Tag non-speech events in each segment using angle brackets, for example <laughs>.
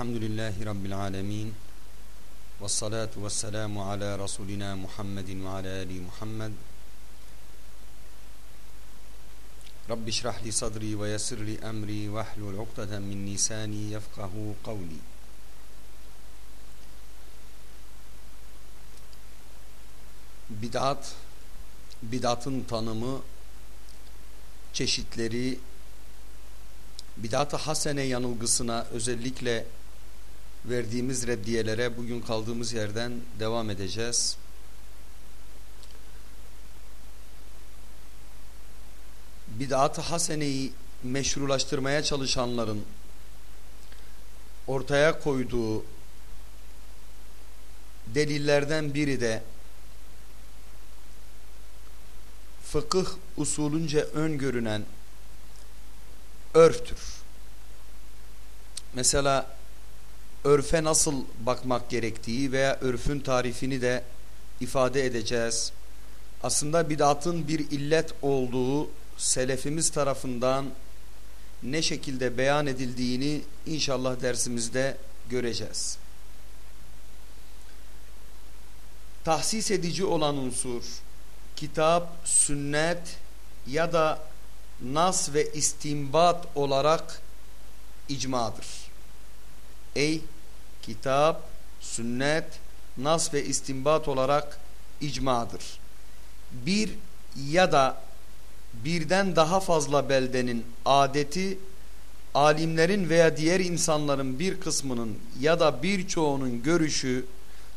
Elhamdülillahi Rabbil alemin. Ve salatu ve selamu ala Resulina Muhammedin ve ala Ali Muhammed. Rabbi şrah li sadri ve yessir li emri ve ahlul ukdeten min nisani yefkahu kavli. Bidat, bidatın tanımı, çeşitleri, bidat-ı hasene yanılgısına özellikle verdiğimiz reddiyelere bugün kaldığımız yerden devam edeceğiz. Bidat-ı haseneyi meşrulaştırmaya çalışanların ortaya koyduğu delillerden biri de fıkıh usulünce öngörünen örftür. Mesela örfe nasıl bakmak gerektiği veya örfün tarifini de ifade edeceğiz. Aslında bid'atın bir illet olduğu selefimiz tarafından ne şekilde beyan edildiğini inşallah dersimizde göreceğiz. Tahsis edici olan unsur kitap, sünnet ya da nas ve istimbat olarak icmadır. Ey kitap, sünnet, nas ve istimbat olarak icmadır. Bir ya da birden daha fazla beldenin adeti alimlerin veya diğer insanların bir kısmının ya da birçoğunun görüşü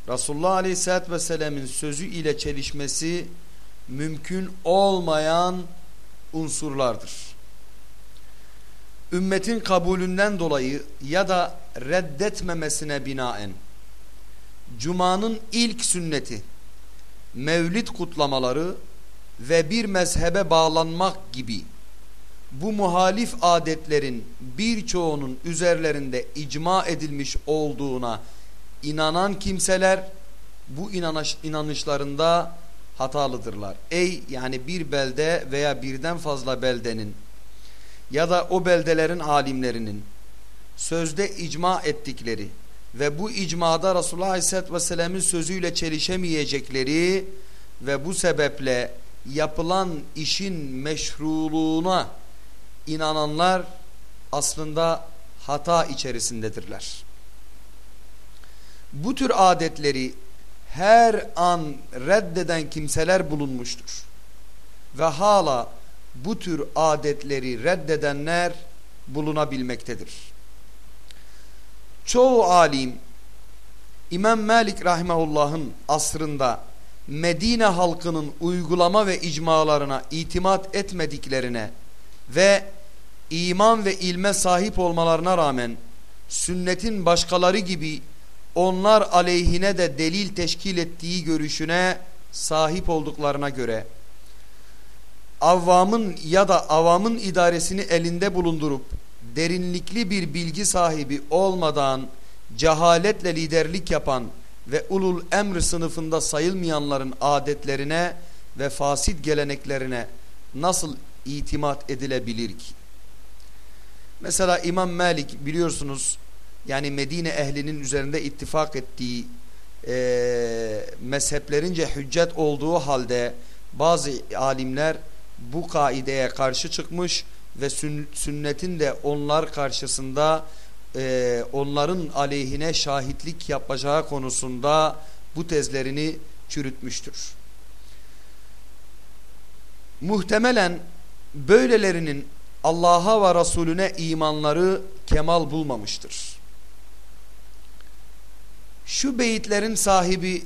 Resulullah Aleyhisselatü Vesselam'ın sözü ile çelişmesi mümkün olmayan unsurlardır. Ümmetin kabulünden dolayı ya da reddetmemesine binaen Cuma'nın ilk sünneti mevlid kutlamaları ve bir mezhebe bağlanmak gibi bu muhalif adetlerin birçoğunun üzerlerinde icma edilmiş olduğuna inanan kimseler bu inanış, inanışlarında hatalıdırlar. Ey yani bir belde veya birden fazla beldenin ya da o beldelerin alimlerinin sözde icma ettikleri ve bu icmada Resulullah Aleyhisselatü Vesselam'ın sözüyle çelişemeyecekleri ve bu sebeple yapılan işin meşruluğuna inananlar aslında hata içerisindedirler. Bu tür adetleri her an reddeden kimseler bulunmuştur. Ve hala bu tür adetleri reddedenler bulunabilmektedir. Çoğu alim İmam Malik rahimahullah'ın asrında Medine halkının uygulama ve icmalarına itimat etmediklerine ve iman ve ilme sahip olmalarına rağmen sünnetin başkaları gibi onlar aleyhine de delil teşkil ettiği görüşüne sahip olduklarına göre avvamın ya da avamın idaresini elinde bulundurup derinlikli bir bilgi sahibi olmadan cehaletle liderlik yapan ve ulul emr sınıfında sayılmayanların adetlerine ve fasit geleneklerine nasıl itimat edilebilir ki? Mesela İmam Malik biliyorsunuz yani Medine ehlinin üzerinde ittifak ettiği e, mezheplerince hüccet olduğu halde bazı alimler bu kaideye karşı çıkmış ve sünnetin de onlar karşısında e, onların aleyhine şahitlik yapacağı konusunda bu tezlerini çürütmüştür. Muhtemelen böylelerinin Allah'a ve Resulüne imanları kemal bulmamıştır. Şu beyitlerin sahibi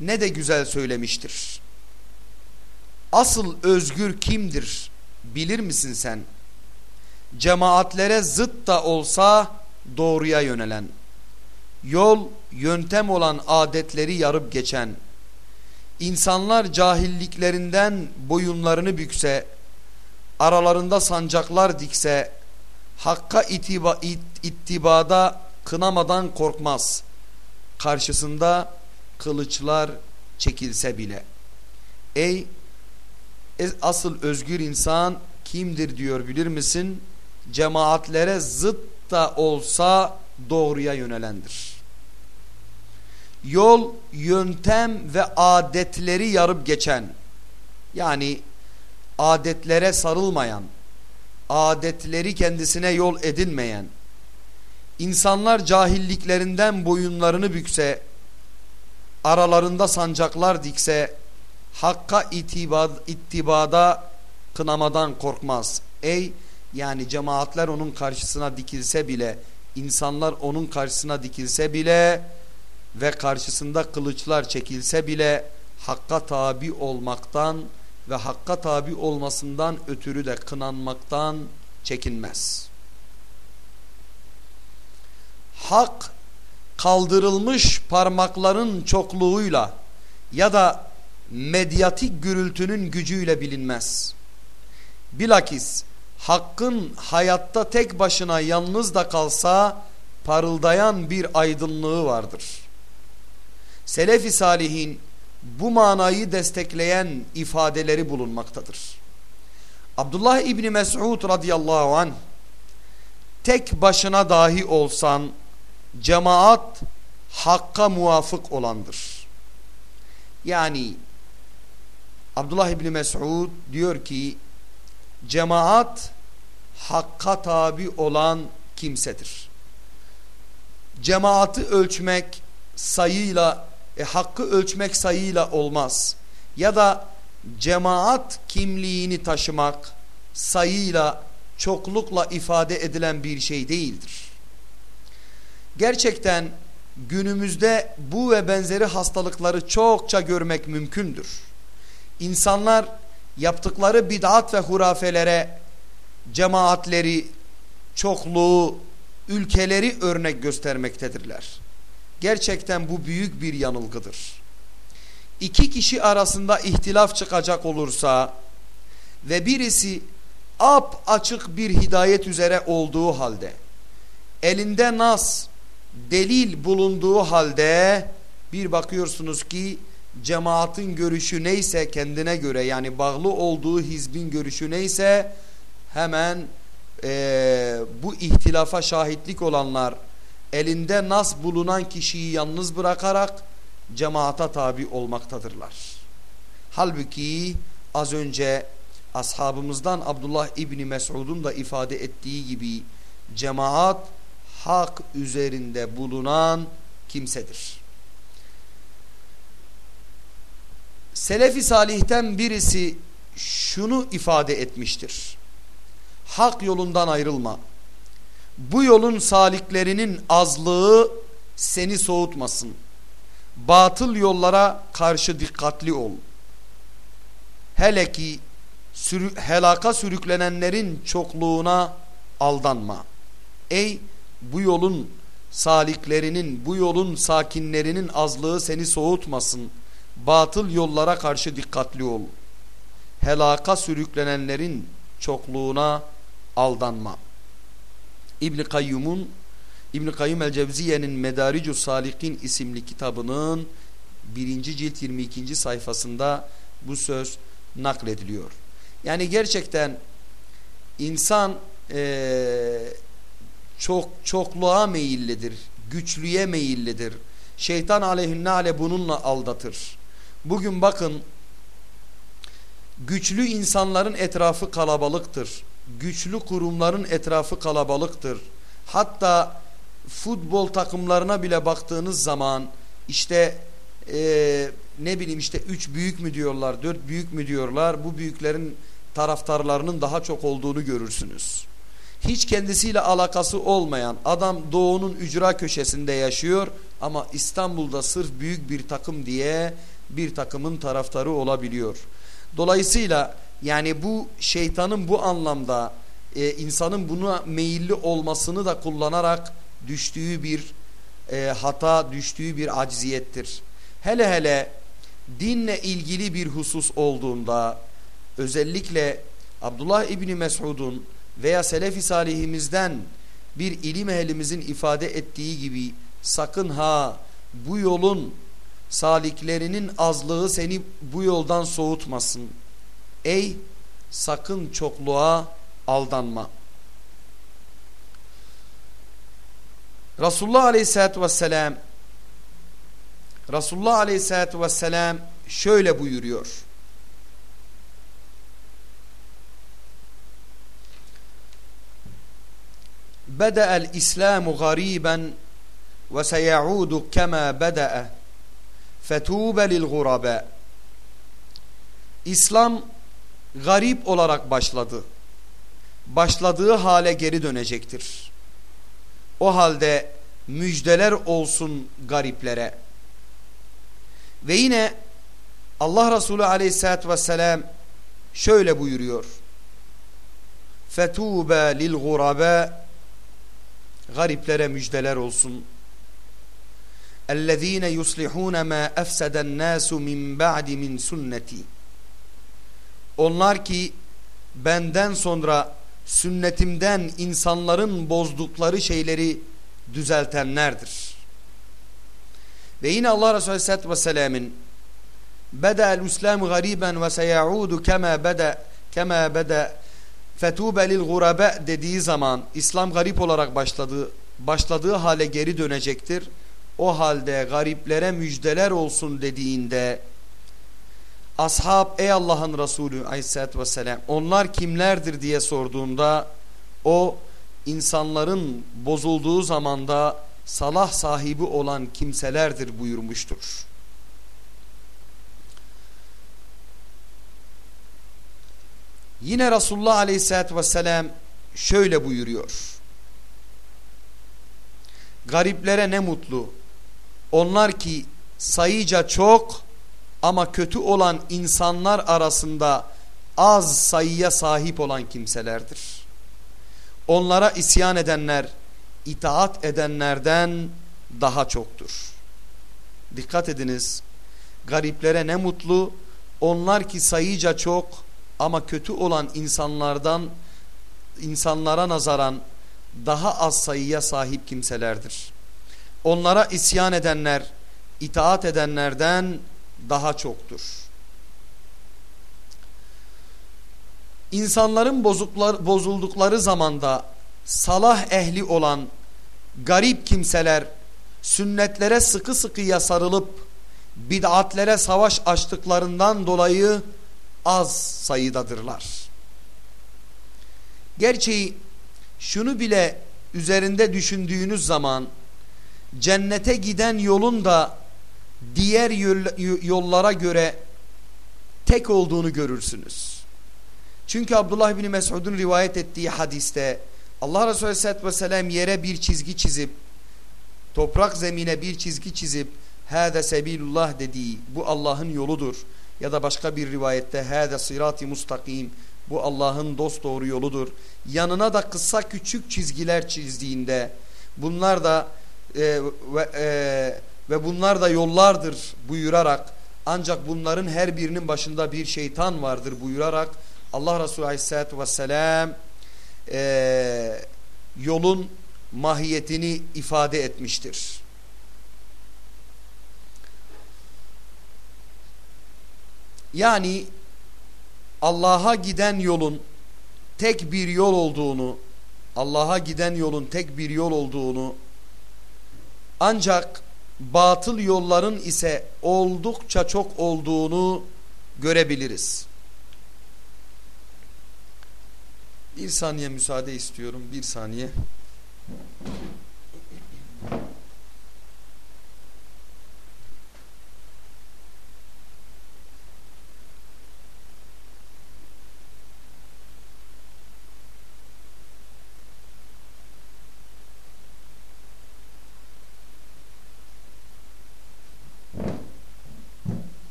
ne de güzel söylemiştir. Asıl özgür kimdir bilir misin sen? Cemaatlere zıt da olsa doğruya yönelen, yol yöntem olan adetleri yarıp geçen, insanlar cahilliklerinden boyunlarını bükse, aralarında sancaklar dikse, hakka itiba, it, ittibada kınamadan korkmaz. Karşısında kılıçlar çekilse bile. Ey asıl özgür insan kimdir diyor bilir misin? Cemaatlere zıt da olsa doğruya yönelendir. Yol, yöntem ve adetleri yarıp geçen yani adetlere sarılmayan, adetleri kendisine yol edinmeyen, insanlar cahilliklerinden boyunlarını bükse, aralarında sancaklar dikse, hakka itibad, ittibada kınamadan korkmaz. Ey yani cemaatler onun karşısına dikilse bile, insanlar onun karşısına dikilse bile ve karşısında kılıçlar çekilse bile hakka tabi olmaktan ve hakka tabi olmasından ötürü de kınanmaktan çekinmez. Hak kaldırılmış parmakların çokluğuyla ya da medyatik gürültünün gücüyle bilinmez. Bilakis hakkın hayatta tek başına yalnız da kalsa parıldayan bir aydınlığı vardır. Selefi salihin bu manayı destekleyen ifadeleri bulunmaktadır. Abdullah İbni Mes'ud radıyallahu anh tek başına dahi olsan cemaat hakka muvafık olandır. Yani Abdullah İbni Mes'ud diyor ki cemaat hakka tabi olan kimsedir. Cemaati ölçmek sayıyla e, hakkı ölçmek sayıyla olmaz. Ya da cemaat kimliğini taşımak sayıyla çoklukla ifade edilen bir şey değildir. Gerçekten günümüzde bu ve benzeri hastalıkları çokça görmek mümkündür. İnsanlar yaptıkları bid'at ve hurafelere cemaatleri, çokluğu, ülkeleri örnek göstermektedirler. Gerçekten bu büyük bir yanılgıdır. İki kişi arasında ihtilaf çıkacak olursa ve birisi ap açık bir hidayet üzere olduğu halde elinde nas delil bulunduğu halde bir bakıyorsunuz ki cemaatin görüşü neyse kendine göre yani bağlı olduğu hizbin görüşü neyse hemen e, bu ihtilafa şahitlik olanlar elinde nas bulunan kişiyi yalnız bırakarak cemaata tabi olmaktadırlar. Halbuki az önce ashabımızdan Abdullah İbni Mesud'un da ifade ettiği gibi cemaat hak üzerinde bulunan kimsedir. Selefi salihten birisi şunu ifade etmiştir. Hak yolundan ayrılma. Bu yolun saliklerinin azlığı seni soğutmasın. Batıl yollara karşı dikkatli ol. Hele ki sürü, helaka sürüklenenlerin çokluğuna aldanma. Ey bu yolun saliklerinin, bu yolun sakinlerinin azlığı seni soğutmasın. Batıl yollara karşı dikkatli ol. Helaka sürüklenenlerin çokluğuna aldanma. İbn Kayyum'un İbn Kayyum el-Cevziye'nin Medaricu Salikin isimli kitabının birinci cilt 22. sayfasında bu söz naklediliyor. Yani gerçekten insan e, çok çokluğa meyillidir, güçlüye meyillidir. Şeytan aleyhinnale bununla aldatır. Bugün bakın güçlü insanların etrafı kalabalıktır güçlü kurumların etrafı kalabalıktır. Hatta futbol takımlarına bile baktığınız zaman işte e, ne bileyim işte üç büyük mü diyorlar, dört büyük mü diyorlar. Bu büyüklerin taraftarlarının daha çok olduğunu görürsünüz. Hiç kendisiyle alakası olmayan adam doğunun ücra köşesinde yaşıyor ama İstanbul'da sırf büyük bir takım diye bir takımın taraftarı olabiliyor. Dolayısıyla yani bu şeytanın bu anlamda e, insanın buna meyilli olmasını da kullanarak düştüğü bir e, hata, düştüğü bir acziyettir. Hele hele dinle ilgili bir husus olduğunda özellikle Abdullah İbni Mesud'un veya Selefi Salihimizden bir ilim ehlimizin ifade ettiği gibi sakın ha bu yolun saliklerinin azlığı seni bu yoldan soğutmasın. Ey sakın çokluğa aldanma. Resulullah Aleyhisselatü Vesselam Resulullah Aleyhisselatü Vesselam şöyle buyuruyor. Bede'el İslamu gariben ve seyaudu kema bede'e fetûbe lil gurabe. İslam garip olarak başladı. Başladığı hale geri dönecektir. O halde müjdeler olsun gariplere. Ve yine Allah Resulü aleyhissalatü vesselam şöyle buyuruyor. Fetûbe lil gurabe. Gariplere müjdeler olsun. اَلَّذ۪ينَ يُصْلِحُونَ مَا اَفْسَدَ النَّاسُ مِنْ بَعْدِ مِنْ سُنَّتِي Onlar ki benden sonra sünnetimden insanların bozdukları şeyleri düzeltenlerdir. Ve yine Allah Resulü Aleyhisselatü Vesselam'ın Beda'el İslam gariben ve seyaudu kema beda kema beda fetube lil gurabe dediği zaman İslam garip olarak başladığı başladığı hale geri dönecektir. o halde gariplere müjdeler olsun dediğinde ashab ey Allah'ın Resulü aleyhissalatü vesselam onlar kimlerdir diye sorduğunda o insanların bozulduğu zamanda salah sahibi olan kimselerdir buyurmuştur. Yine Resulullah aleyhissalatü vesselam şöyle buyuruyor. Gariplere ne mutlu onlar ki sayıca çok ama kötü olan insanlar arasında az sayıya sahip olan kimselerdir. Onlara isyan edenler itaat edenlerden daha çoktur. Dikkat ediniz. Gariplere ne mutlu. Onlar ki sayıca çok ama kötü olan insanlardan insanlara nazaran daha az sayıya sahip kimselerdir onlara isyan edenler, itaat edenlerden daha çoktur. İnsanların bozuklar, bozuldukları zamanda salah ehli olan garip kimseler sünnetlere sıkı sıkıya sarılıp bid'atlere savaş açtıklarından dolayı az sayıdadırlar. Gerçi şunu bile üzerinde düşündüğünüz zaman cennete giden yolun da diğer yollara göre tek olduğunu görürsünüz. Çünkü Abdullah bin Mesud'un rivayet ettiği hadiste Allah Resulü Aleyhisselatü Vesselam yere bir çizgi çizip toprak zemine bir çizgi çizip hâde sebilullah dediği bu Allah'ın yoludur. Ya da başka bir rivayette hâde sırati mustakim bu Allah'ın dost doğru yoludur. Yanına da kısa küçük çizgiler çizdiğinde bunlar da e, ve, e, ve bunlar da yollardır buyurarak ancak bunların her birinin başında bir şeytan vardır buyurarak Allah Resulü Aleyhisselatü Vesselam e, yolun mahiyetini ifade etmiştir. Yani Allah'a giden yolun tek bir yol olduğunu, Allah'a giden yolun tek bir yol olduğunu ancak batıl yolların ise oldukça çok olduğunu görebiliriz. Bir saniye müsaade istiyorum. Bir saniye.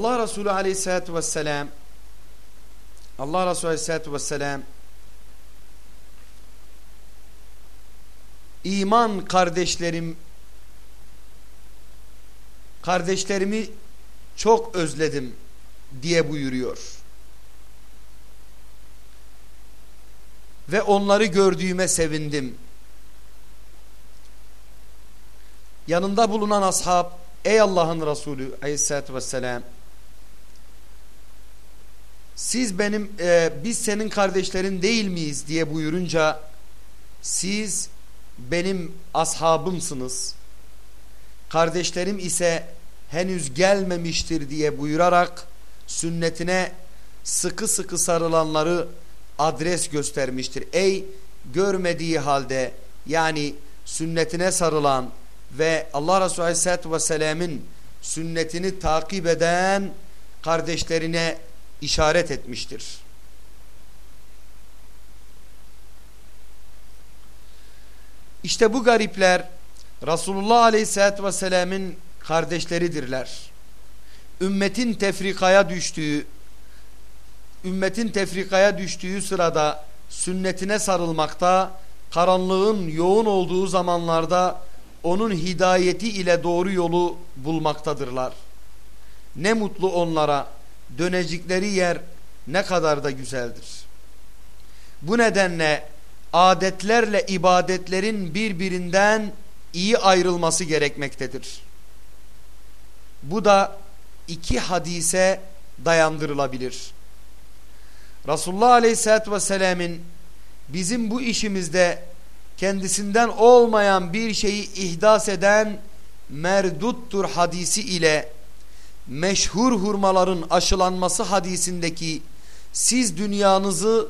Allah Resulü aleyhissalatü vesselam Allah Resulü aleyhissalatü vesselam iman kardeşlerim kardeşlerimi çok özledim diye buyuruyor. Ve onları gördüğüme sevindim. Yanında bulunan ashab ey Allah'ın Resulü aleyhissalatü vesselam siz benim e, biz senin kardeşlerin değil miyiz diye buyurunca siz benim ashabımsınız kardeşlerim ise henüz gelmemiştir diye buyurarak sünnetine sıkı sıkı sarılanları adres göstermiştir. Ey görmediği halde yani sünnetine sarılan ve Allah Resulü Aleyhisselatü Vesselam'ın sünnetini takip eden kardeşlerine işaret etmiştir. İşte bu garipler Resulullah Aleyhisselatü Vesselam'ın kardeşleridirler. Ümmetin tefrikaya düştüğü, ümmetin tefrikaya düştüğü sırada sünnetine sarılmakta, karanlığın yoğun olduğu zamanlarda onun hidayeti ile doğru yolu bulmaktadırlar. Ne mutlu onlara dönecekleri yer ne kadar da güzeldir. Bu nedenle adetlerle ibadetlerin birbirinden iyi ayrılması gerekmektedir. Bu da iki hadise dayandırılabilir. Resulullah Aleyhisselatü Vesselam'ın bizim bu işimizde kendisinden olmayan bir şeyi ihdas eden merduttur hadisi ile meşhur hurmaların aşılanması hadisindeki siz dünyanızı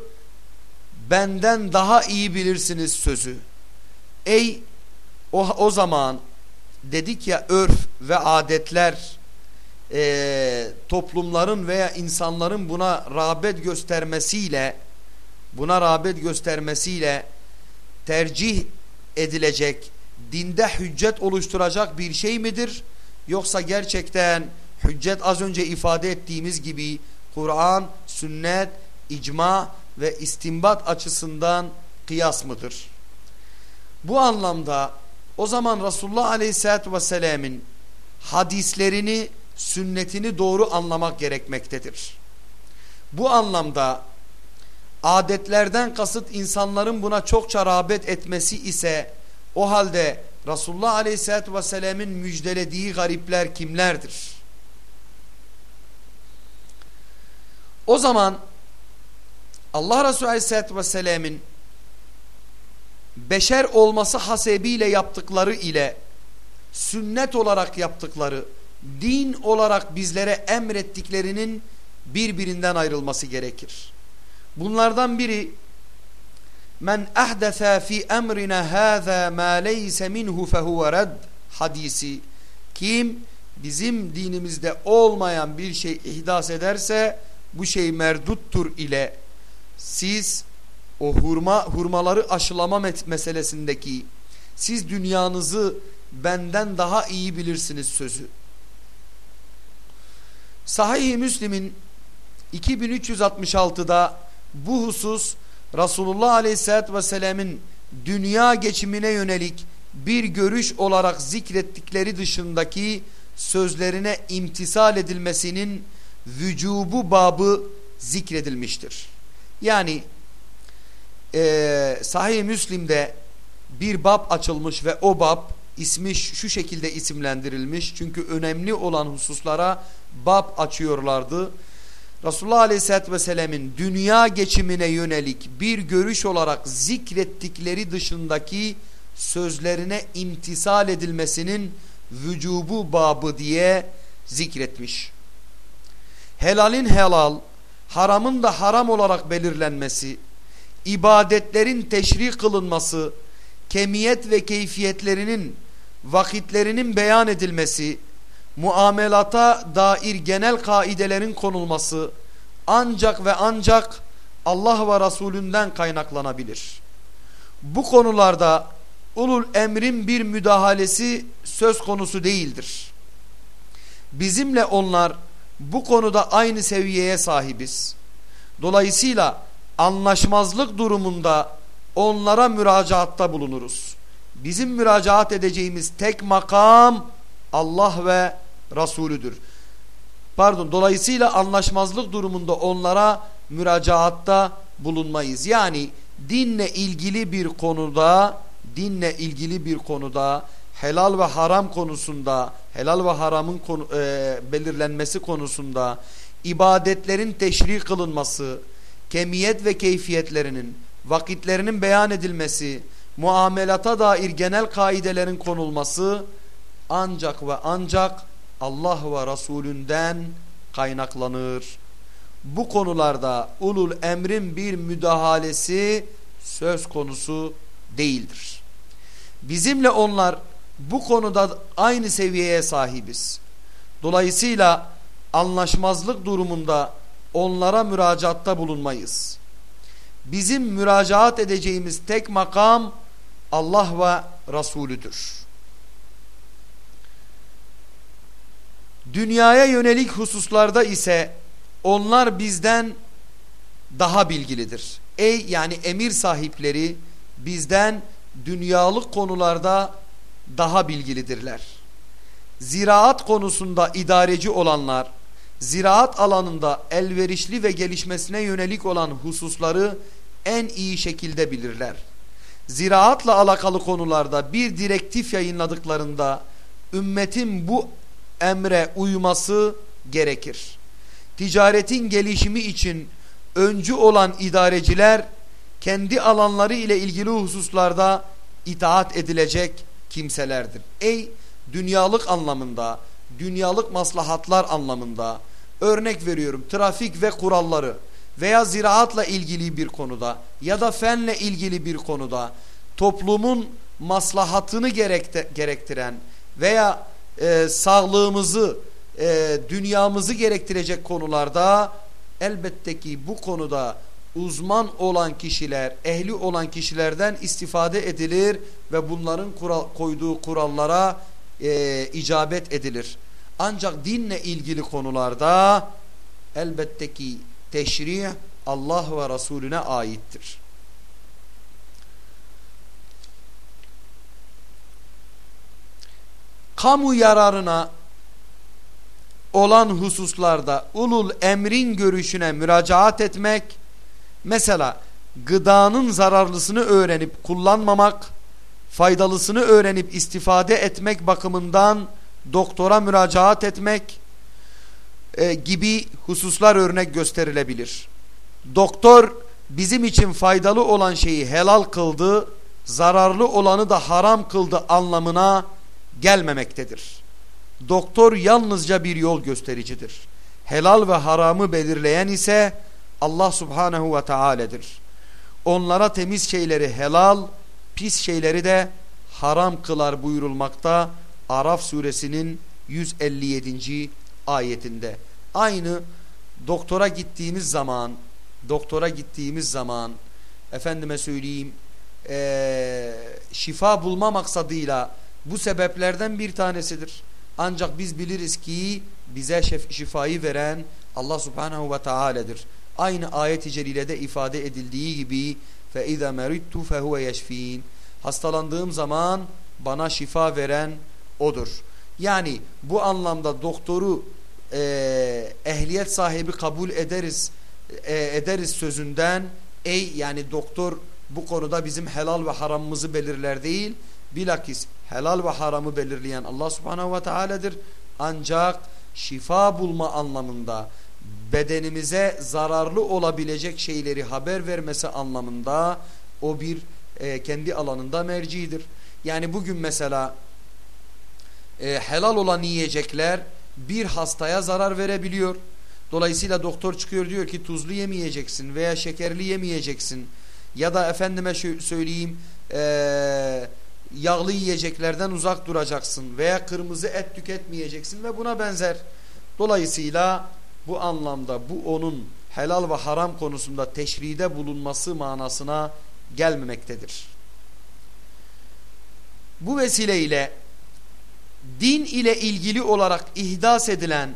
benden daha iyi bilirsiniz sözü. Ey o, o zaman dedik ya örf ve adetler e, toplumların veya insanların buna rağbet göstermesiyle buna rağbet göstermesiyle tercih edilecek dinde hüccet oluşturacak bir şey midir? Yoksa gerçekten hüccet az önce ifade ettiğimiz gibi Kur'an, sünnet, icma ve istimbat açısından kıyas mıdır? Bu anlamda o zaman Resulullah Aleyhisselatü Vesselam'ın hadislerini, sünnetini doğru anlamak gerekmektedir. Bu anlamda adetlerden kasıt insanların buna çokça rağbet etmesi ise o halde Resulullah Aleyhisselatü Vesselam'ın müjdelediği garipler kimlerdir? O zaman Allah Resulü Aleyhisselatü Vesselam'ın beşer olması hasebiyle yaptıkları ile sünnet olarak yaptıkları, din olarak bizlere emrettiklerinin birbirinden ayrılması gerekir. Bunlardan biri men ahdese fi emrina haza ma leyse minhu fehuve red hadisi kim bizim dinimizde olmayan bir şey ihdas ederse bu şey merduttur ile siz o hurma hurmaları aşılama meselesindeki siz dünyanızı benden daha iyi bilirsiniz sözü. Sahih-i Müslim'in 2366'da bu husus Resulullah Aleyhisselatü Vesselam'ın dünya geçimine yönelik bir görüş olarak zikrettikleri dışındaki sözlerine imtisal edilmesinin vücubu babı zikredilmiştir. Yani e, Sahih Müslim'de bir bab açılmış ve o bab ismi şu şekilde isimlendirilmiş. Çünkü önemli olan hususlara bab açıyorlardı. Resulullah Aleyhisselatü Vesselam'ın dünya geçimine yönelik bir görüş olarak zikrettikleri dışındaki sözlerine imtisal edilmesinin vücubu babı diye zikretmiş. Helalin helal, haramın da haram olarak belirlenmesi, ibadetlerin teşri kılınması, kemiyet ve keyfiyetlerinin vakitlerinin beyan edilmesi, muamelata dair genel kaidelerin konulması ancak ve ancak Allah ve Resulünden kaynaklanabilir. Bu konularda ulul emrin bir müdahalesi söz konusu değildir. Bizimle onlar bu konuda aynı seviyeye sahibiz. Dolayısıyla anlaşmazlık durumunda onlara müracaatta bulunuruz. Bizim müracaat edeceğimiz tek makam Allah ve Resulüdür. Pardon dolayısıyla anlaşmazlık durumunda onlara müracaatta bulunmayız. Yani dinle ilgili bir konuda dinle ilgili bir konuda helal ve haram konusunda helal ve haramın konu, e, belirlenmesi konusunda ibadetlerin teşri kılınması, kemiyet ve keyfiyetlerinin, vakitlerinin beyan edilmesi, muamelata dair genel kaidelerin konulması ancak ve ancak Allah ve Resulünden kaynaklanır. Bu konularda ulul emrin bir müdahalesi söz konusu değildir. Bizimle onlar bu konuda aynı seviyeye sahibiz. Dolayısıyla anlaşmazlık durumunda onlara müracaatta bulunmayız. Bizim müracaat edeceğimiz tek makam Allah ve Resulüdür. Dünyaya yönelik hususlarda ise onlar bizden daha bilgilidir. Ey yani emir sahipleri bizden dünyalık konularda daha bilgilidirler. Ziraat konusunda idareci olanlar, ziraat alanında elverişli ve gelişmesine yönelik olan hususları en iyi şekilde bilirler. Ziraatla alakalı konularda bir direktif yayınladıklarında ümmetin bu emre uyması gerekir. Ticaretin gelişimi için öncü olan idareciler kendi alanları ile ilgili hususlarda itaat edilecek kimselerdir. Ey dünyalık anlamında, dünyalık maslahatlar anlamında örnek veriyorum trafik ve kuralları veya ziraatla ilgili bir konuda ya da fenle ilgili bir konuda toplumun maslahatını gerektiren veya e, sağlığımızı, e, dünyamızı gerektirecek konularda elbette ki bu konuda uzman olan kişiler, ehli olan kişilerden istifade edilir ve bunların kural, koyduğu kurallara e, icabet edilir. Ancak dinle ilgili konularda elbette ki teşrih Allah ve Resulüne aittir. Kamu yararına olan hususlarda ulul emrin görüşüne müracaat etmek mesela gıdanın zararlısını öğrenip kullanmamak faydalısını öğrenip istifade etmek bakımından doktora müracaat etmek e, gibi hususlar örnek gösterilebilir. Doktor bizim için faydalı olan şeyi helal kıldı, zararlı olanı da haram kıldı anlamına gelmemektedir. Doktor yalnızca bir yol göstericidir. Helal ve haramı belirleyen ise Allah subhanehu ve teala'dır. Onlara temiz şeyleri helal, pis şeyleri de haram kılar buyurulmakta Araf suresinin 157. ayetinde. Aynı doktora gittiğimiz zaman doktora gittiğimiz zaman efendime söyleyeyim ee, şifa bulma maksadıyla bu sebeplerden bir tanesidir. Ancak biz biliriz ki bize şifayı veren Allah subhanehu ve teala'dır. Aynı ayet-i celilede ifade edildiği gibi فَاِذَا مَرِدْتُ فَهُوَ يَشْف۪ينَ Hastalandığım zaman bana şifa veren odur. Yani bu anlamda doktoru e, ehliyet sahibi kabul ederiz e, ederiz sözünden ey yani doktor bu konuda bizim helal ve haramımızı belirler değil bilakis helal ve haramı belirleyen Allah subhanahu ve teala'dır ancak şifa bulma anlamında bedenimize zararlı olabilecek şeyleri haber vermesi anlamında o bir e, kendi alanında mercidir. Yani bugün mesela e, helal olan yiyecekler bir hastaya zarar verebiliyor. Dolayısıyla doktor çıkıyor diyor ki tuzlu yemeyeceksin veya şekerli yemeyeceksin. Ya da efendime söyleyeyim e, yağlı yiyeceklerden uzak duracaksın veya kırmızı et tüketmeyeceksin ve buna benzer. Dolayısıyla bu anlamda bu onun helal ve haram konusunda teşride bulunması manasına gelmemektedir. Bu vesileyle din ile ilgili olarak ihdas edilen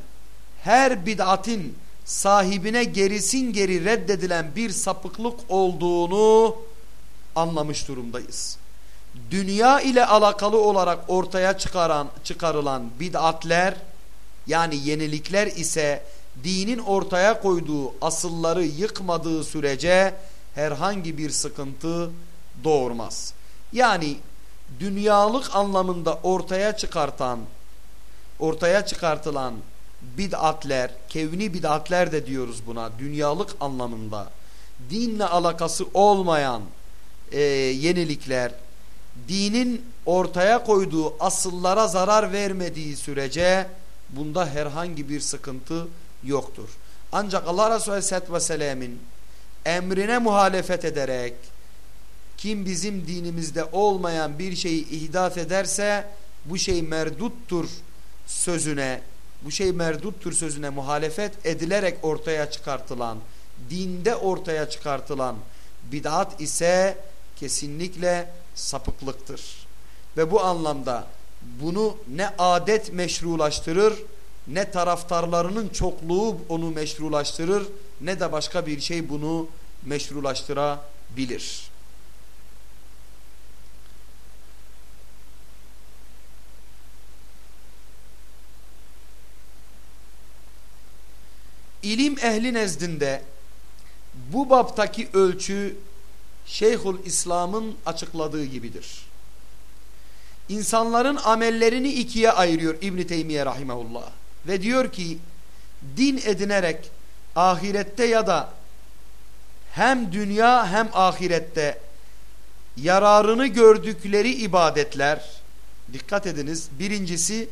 her bid'atin sahibine gerisin geri reddedilen bir sapıklık olduğunu anlamış durumdayız. Dünya ile alakalı olarak ortaya çıkaran, çıkarılan bid'atler yani yenilikler ise dinin ortaya koyduğu asılları yıkmadığı sürece herhangi bir sıkıntı doğurmaz. Yani dünyalık anlamında ortaya çıkartan ortaya çıkartılan bid'atler, kevni bid'atler de diyoruz buna dünyalık anlamında dinle alakası olmayan e, yenilikler, dinin ortaya koyduğu asıllara zarar vermediği sürece bunda herhangi bir sıkıntı yoktur. Ancak Allah Resulü Aleyhisselatü Vesselam'ın emrine muhalefet ederek kim bizim dinimizde olmayan bir şeyi ihdat ederse bu şey merduttur sözüne bu şey merduttur sözüne muhalefet edilerek ortaya çıkartılan dinde ortaya çıkartılan bid'at ise kesinlikle sapıklıktır. Ve bu anlamda bunu ne adet meşrulaştırır ne taraftarlarının çokluğu onu meşrulaştırır ne de başka bir şey bunu meşrulaştırabilir. İlim ehli nezdinde bu baptaki ölçü Şeyhül İslam'ın açıkladığı gibidir. İnsanların amellerini ikiye ayırıyor İbn Teymiye rahimehullah ve diyor ki din edinerek ahirette ya da hem dünya hem ahirette yararını gördükleri ibadetler dikkat ediniz birincisi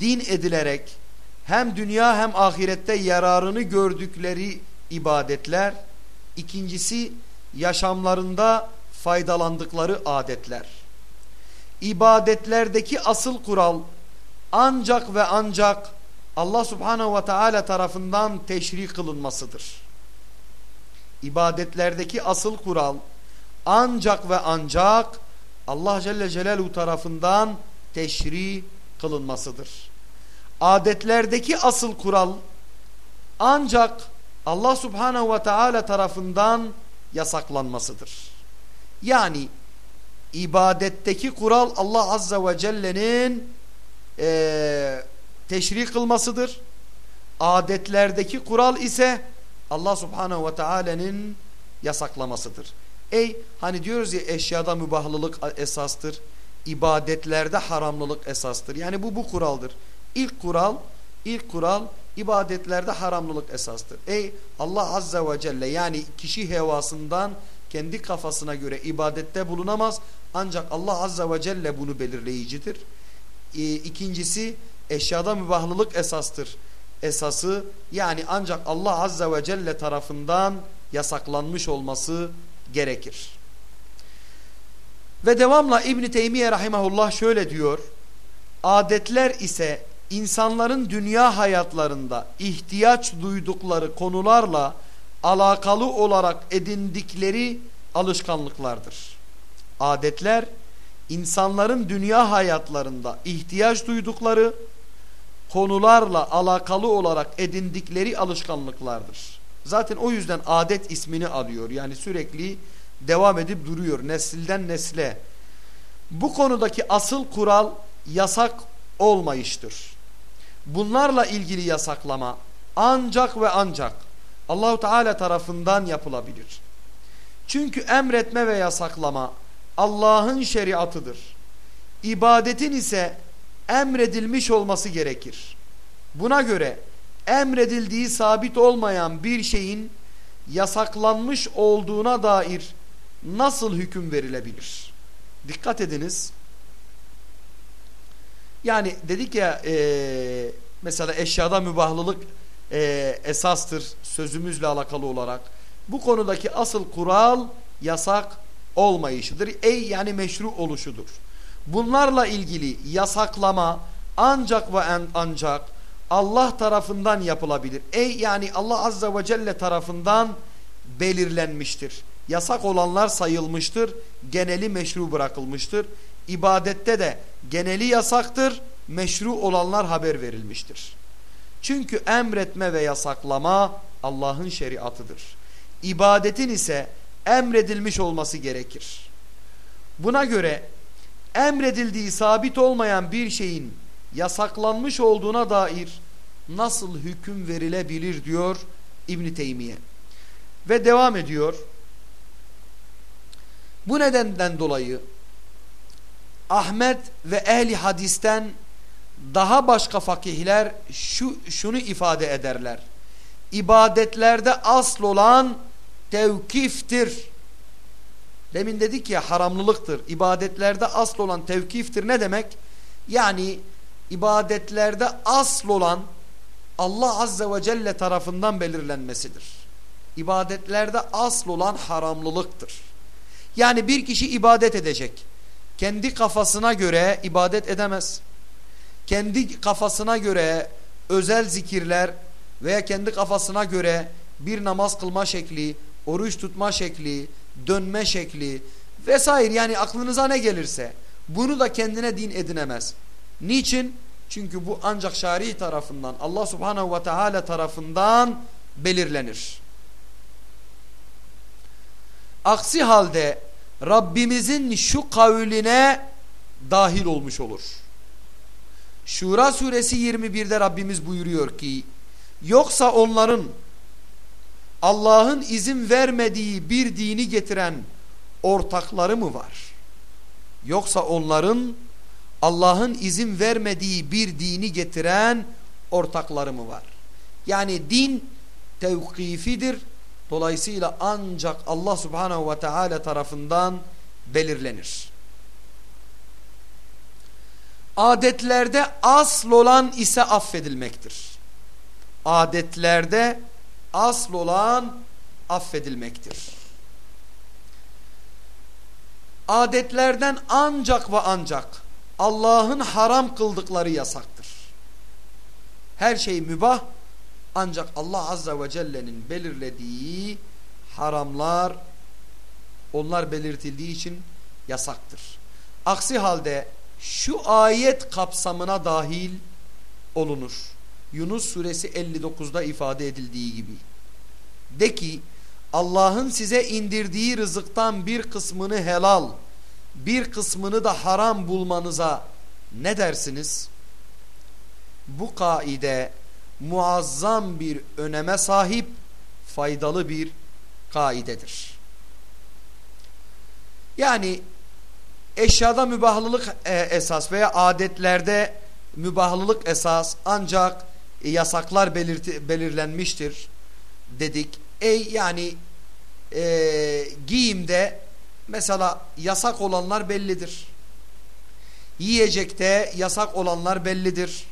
din edilerek hem dünya hem ahirette yararını gördükleri ibadetler İkincisi yaşamlarında faydalandıkları adetler. İbadetlerdeki asıl kural ancak ve ancak Allah subhanehu ve teala tarafından teşri kılınmasıdır. İbadetlerdeki asıl kural ancak ve ancak Allah Celle Celaluhu tarafından teşri kılınmasıdır. Adetlerdeki asıl kural ancak Allah subhanehu ve teala tarafından yasaklanmasıdır. Yani ibadetteki kural Allah azze ve celle'nin e, teşri kılmasıdır. Adetlerdeki kural ise Allah subhanehu ve teala'nın yasaklamasıdır. Ey hani diyoruz ya eşyada mübahlılık esastır. ibadetlerde haramlılık esastır. Yani bu bu kuraldır. İlk kural, ilk kural ibadetlerde haramlılık esastır. Ey Allah Azze ve Celle yani kişi hevasından kendi kafasına göre ibadette bulunamaz. Ancak Allah Azze ve Celle bunu belirleyicidir. E, ikincisi eşyada mübahlılık esastır. Esası yani ancak Allah Azze ve Celle tarafından yasaklanmış olması gerekir. Ve devamla İbn Teymiye rahimehullah şöyle diyor. Adetler ise insanların dünya hayatlarında ihtiyaç duydukları konularla alakalı olarak edindikleri alışkanlıklardır. Adetler insanların dünya hayatlarında ihtiyaç duydukları konularla alakalı olarak edindikleri alışkanlıklardır. Zaten o yüzden adet ismini alıyor. Yani sürekli devam edip duruyor nesilden nesle. Bu konudaki asıl kural yasak olmayıştır bunlarla ilgili yasaklama ancak ve ancak Allahu Teala tarafından yapılabilir. Çünkü emretme ve yasaklama Allah'ın şeriatıdır. İbadetin ise emredilmiş olması gerekir. Buna göre emredildiği sabit olmayan bir şeyin yasaklanmış olduğuna dair nasıl hüküm verilebilir? Dikkat ediniz. Yani dedik ya e, mesela eşyada mübahlılık e, esastır sözümüzle alakalı olarak. Bu konudaki asıl kural yasak olmayışıdır. Ey yani meşru oluşudur. Bunlarla ilgili yasaklama ancak ve en, ancak Allah tarafından yapılabilir. Ey yani Allah azze ve celle tarafından belirlenmiştir. Yasak olanlar sayılmıştır. Geneli meşru bırakılmıştır. İbadette de geneli yasaktır, meşru olanlar haber verilmiştir. Çünkü emretme ve yasaklama Allah'ın şeriatıdır. İbadetin ise emredilmiş olması gerekir. Buna göre emredildiği sabit olmayan bir şeyin yasaklanmış olduğuna dair nasıl hüküm verilebilir diyor İbn Teymiye. Ve devam ediyor. Bu nedenden dolayı Ahmet ve ehli hadisten daha başka fakihler şu şunu ifade ederler. İbadetlerde asıl olan tevkiftir. Demin dedik ya haramlılıktır. İbadetlerde asıl olan tevkiftir ne demek? Yani ibadetlerde asıl olan Allah Azze ve Celle tarafından belirlenmesidir. İbadetlerde asıl olan haramlılıktır. Yani bir kişi ibadet edecek. Kendi kafasına göre ibadet edemez. Kendi kafasına göre özel zikirler veya kendi kafasına göre bir namaz kılma şekli, oruç tutma şekli, dönme şekli vesaire yani aklınıza ne gelirse bunu da kendine din edinemez. Niçin? Çünkü bu ancak şari tarafından Allah subhanehu ve teala tarafından belirlenir. Aksi halde Rabbimizin şu kavline dahil olmuş olur. Şura suresi 21'de Rabbimiz buyuruyor ki yoksa onların Allah'ın izin vermediği bir dini getiren ortakları mı var? Yoksa onların Allah'ın izin vermediği bir dini getiren ortakları mı var? Yani din tevkifidir. Dolayısıyla ancak Allah subhanehu ve teala tarafından belirlenir. Adetlerde asıl olan ise affedilmektir. Adetlerde asıl olan affedilmektir. Adetlerden ancak ve ancak Allah'ın haram kıldıkları yasaktır. Her şey mübah ancak Allah Azze ve Celle'nin belirlediği haramlar onlar belirtildiği için yasaktır. Aksi halde şu ayet kapsamına dahil olunur. Yunus suresi 59'da ifade edildiği gibi. De ki Allah'ın size indirdiği rızıktan bir kısmını helal, bir kısmını da haram bulmanıza ne dersiniz? Bu kaide muazzam bir öneme sahip, faydalı bir kaidedir. Yani eşyada mübahlılık e, esas veya adetlerde mübahlılık esas ancak yasaklar belirti, belirlenmiştir dedik. Ey yani e, giyimde mesela yasak olanlar bellidir. Yiyecekte yasak olanlar bellidir.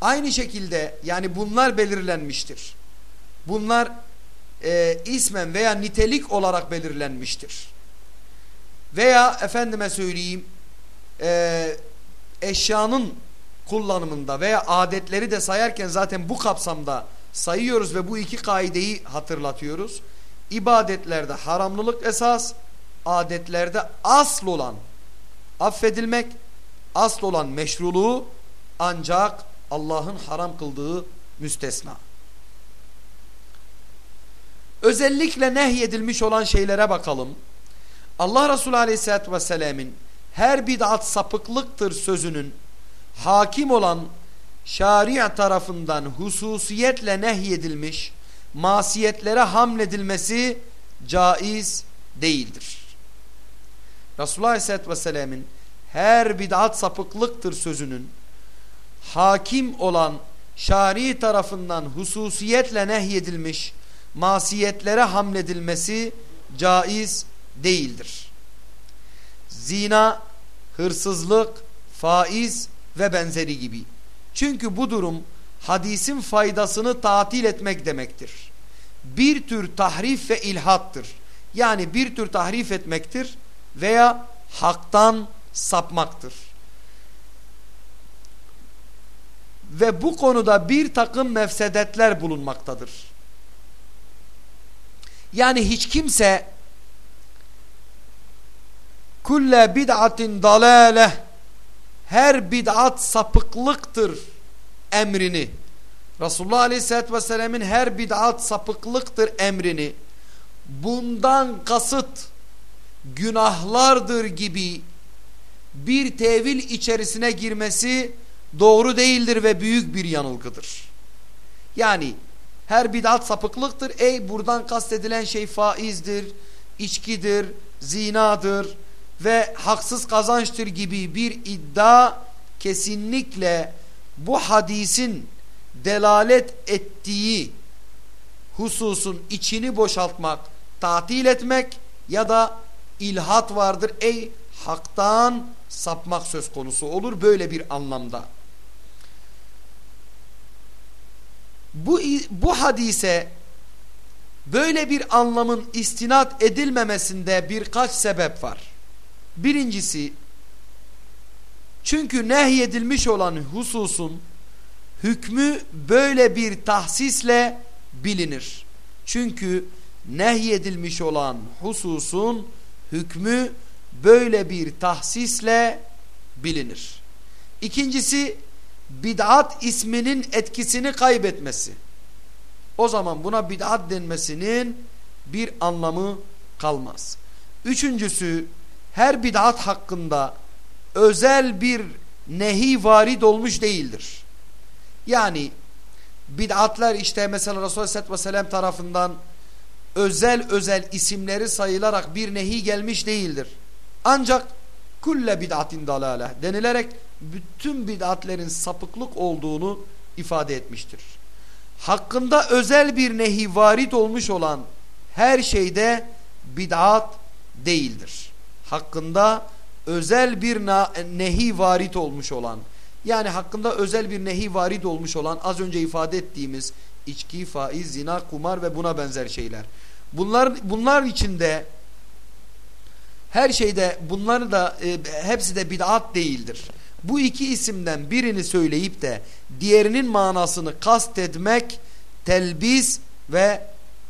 Aynı şekilde yani bunlar belirlenmiştir. Bunlar e, ismen veya nitelik olarak belirlenmiştir. Veya efendime söyleyeyim e, eşyanın kullanımında veya adetleri de sayarken zaten bu kapsamda sayıyoruz ve bu iki kaideyi hatırlatıyoruz. İbadetlerde haramlılık esas, adetlerde asıl olan affedilmek, asıl olan meşruluğu ancak Allah'ın haram kıldığı müstesna. Özellikle nehyedilmiş olan şeylere bakalım. Allah Resulü Aleyhisselatü Vesselam'ın her bid'at sapıklıktır sözünün hakim olan şari' tarafından hususiyetle nehyedilmiş masiyetlere hamledilmesi caiz değildir. Resulullah Aleyhisselatü Vesselam'ın her bid'at sapıklıktır sözünün hakim olan şari tarafından hususiyetle nehyedilmiş masiyetlere hamledilmesi caiz değildir. Zina, hırsızlık, faiz ve benzeri gibi. Çünkü bu durum hadisin faydasını tatil etmek demektir. Bir tür tahrif ve ilhattır. Yani bir tür tahrif etmektir veya haktan sapmaktır. Ve bu konuda bir takım mefsedetler bulunmaktadır. Yani hiç kimse kulle bid'atin dalale her bid'at sapıklıktır emrini Resulullah Aleyhisselatü Vesselam'ın her bid'at sapıklıktır emrini bundan kasıt günahlardır gibi bir tevil içerisine girmesi doğru değildir ve büyük bir yanılgıdır. Yani her bid'at sapıklıktır. Ey buradan kastedilen şey faizdir, içkidir, zinadır ve haksız kazançtır gibi bir iddia kesinlikle bu hadisin delalet ettiği hususun içini boşaltmak, tatil etmek ya da ilhat vardır. Ey haktan sapmak söz konusu olur böyle bir anlamda. Bu, bu hadise böyle bir anlamın istinat edilmemesinde birkaç sebep var. Birincisi çünkü nehyedilmiş olan hususun hükmü böyle bir tahsisle bilinir. Çünkü nehyedilmiş olan hususun hükmü böyle bir tahsisle bilinir. İkincisi bid'at isminin etkisini kaybetmesi. O zaman buna bid'at denmesinin bir anlamı kalmaz. Üçüncüsü her bid'at hakkında özel bir nehi varid olmuş değildir. Yani bid'atlar işte mesela Resulullah Aleyhisselatü Vesselam tarafından özel özel isimleri sayılarak bir nehi gelmiş değildir. Ancak kulle bid'atin dalale denilerek bütün bid'atlerin sapıklık olduğunu ifade etmiştir. Hakkında özel bir nehi varit olmuş olan her şeyde bid'at değildir. Hakkında özel bir nehi varit olmuş olan yani hakkında özel bir nehi varid olmuş olan az önce ifade ettiğimiz içki, faiz, zina, kumar ve buna benzer şeyler. Bunlar bunlar içinde her şeyde bunları da e, hepsi de bid'at değildir. Bu iki isimden birini söyleyip de diğerinin manasını kastetmek telbis ve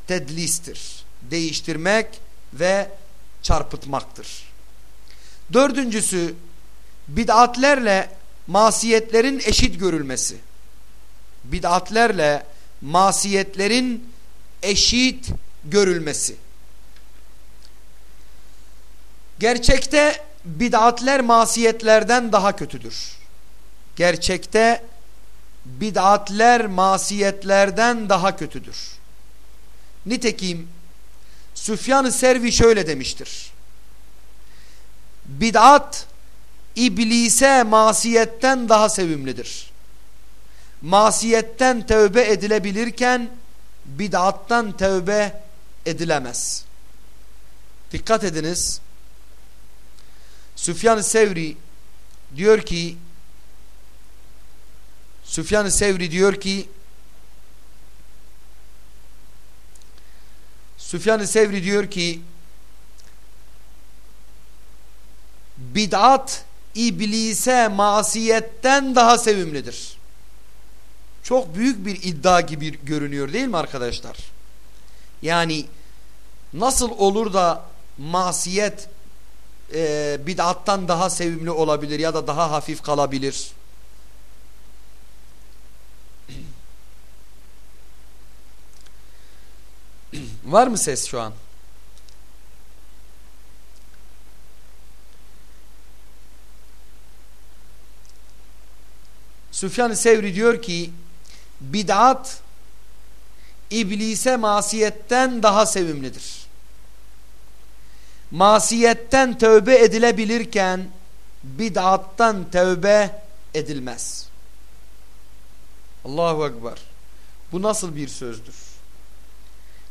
tedlistir. Değiştirmek ve çarpıtmaktır. Dördüncüsü bid'atlerle masiyetlerin eşit görülmesi. Bid'atlerle masiyetlerin eşit görülmesi. Gerçekte bid'atler masiyetlerden daha kötüdür. Gerçekte bid'atler masiyetlerden daha kötüdür. Nitekim Süfyan-ı Servi şöyle demiştir. Bid'at iblise masiyetten daha sevimlidir. Masiyetten tövbe edilebilirken bid'attan tövbe edilemez. Dikkat ediniz. Süfyan-ı Sevri diyor ki Süfyan-ı Sevri diyor ki Süfyan-ı Sevri diyor ki bid'at iblise masiyetten daha sevimlidir. Çok büyük bir iddia gibi görünüyor değil mi arkadaşlar? Yani nasıl olur da masiyet e, bid'attan daha sevimli olabilir ya da daha hafif kalabilir? <clears throat> Var mı ses şu an? Süfyan-ı Sevri diyor ki bid'at iblise masiyetten daha sevimlidir. Masiyetten tövbe edilebilirken bid'attan tövbe edilmez. Allahu Ekber. Bu nasıl bir sözdür?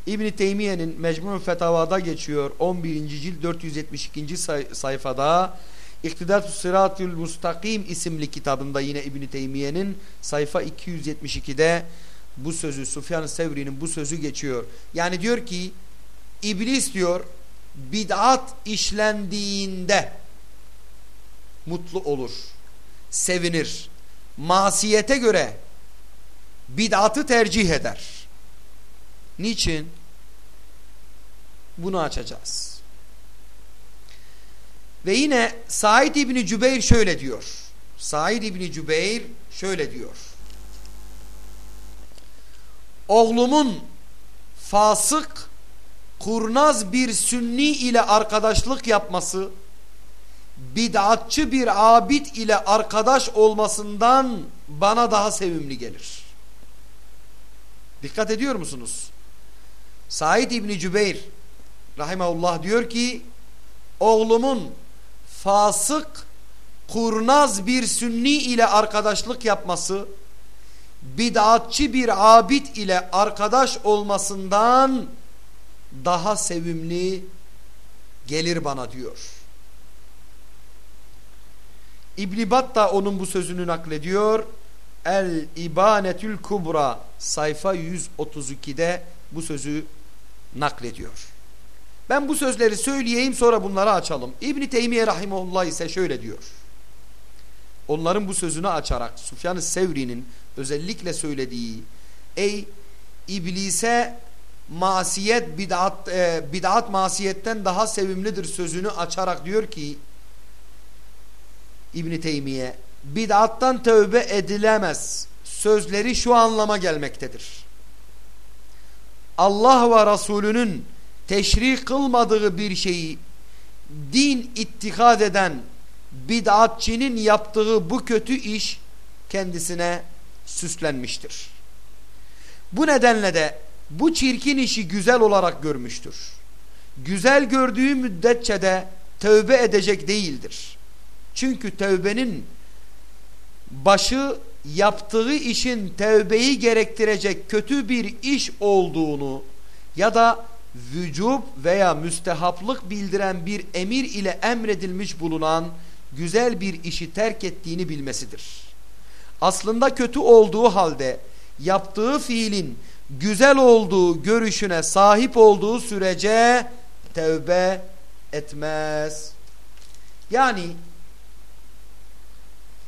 İbn Teymiye'nin Mecmu Fetavada geçiyor 11. cilt 472. sayfada İktidat-ı Sıratül Mustakim isimli kitabında yine İbn-i Teymiye'nin sayfa 272'de bu sözü Sufyan-ı Sevri'nin bu sözü geçiyor. Yani diyor ki İblis diyor bid'at işlendiğinde mutlu olur, sevinir. Masiyete göre bid'atı tercih eder. Niçin? Bunu açacağız. Ve yine Said İbni Cübeyr şöyle diyor. Said İbni Cübeyr şöyle diyor. Oğlumun fasık, kurnaz bir sünni ile arkadaşlık yapması, bid'atçı bir abid ile arkadaş olmasından bana daha sevimli gelir. Dikkat ediyor musunuz? Said İbni Cübeyr rahimahullah diyor ki oğlumun fasık, kurnaz bir sünni ile arkadaşlık yapması bid'atçı bir abid ile arkadaş olmasından daha sevimli gelir bana diyor. İbn Battah onun bu sözünü naklediyor. El İbanetül Kubra sayfa 132'de bu sözü naklediyor. Ben bu sözleri söyleyeyim sonra bunları açalım. İbn Teymiye rahimehullah ise şöyle diyor. Onların bu sözünü açarak Sufyan-ı Sevri'nin özellikle söylediği ey iblise masiyet bid'at e, bid'at masiyetten daha sevimlidir sözünü açarak diyor ki İbn Teymiye bid'attan tövbe edilemez sözleri şu anlama gelmektedir. Allah ve Resulünün teşri kılmadığı bir şeyi din ittikad eden bid'atçinin yaptığı bu kötü iş kendisine süslenmiştir. Bu nedenle de bu çirkin işi güzel olarak görmüştür. Güzel gördüğü müddetçe de tövbe edecek değildir. Çünkü tövbenin başı yaptığı işin tövbeyi gerektirecek kötü bir iş olduğunu ya da vücub veya müstehaplık bildiren bir emir ile emredilmiş bulunan güzel bir işi terk ettiğini bilmesidir. Aslında kötü olduğu halde yaptığı fiilin güzel olduğu görüşüne sahip olduğu sürece tevbe etmez. Yani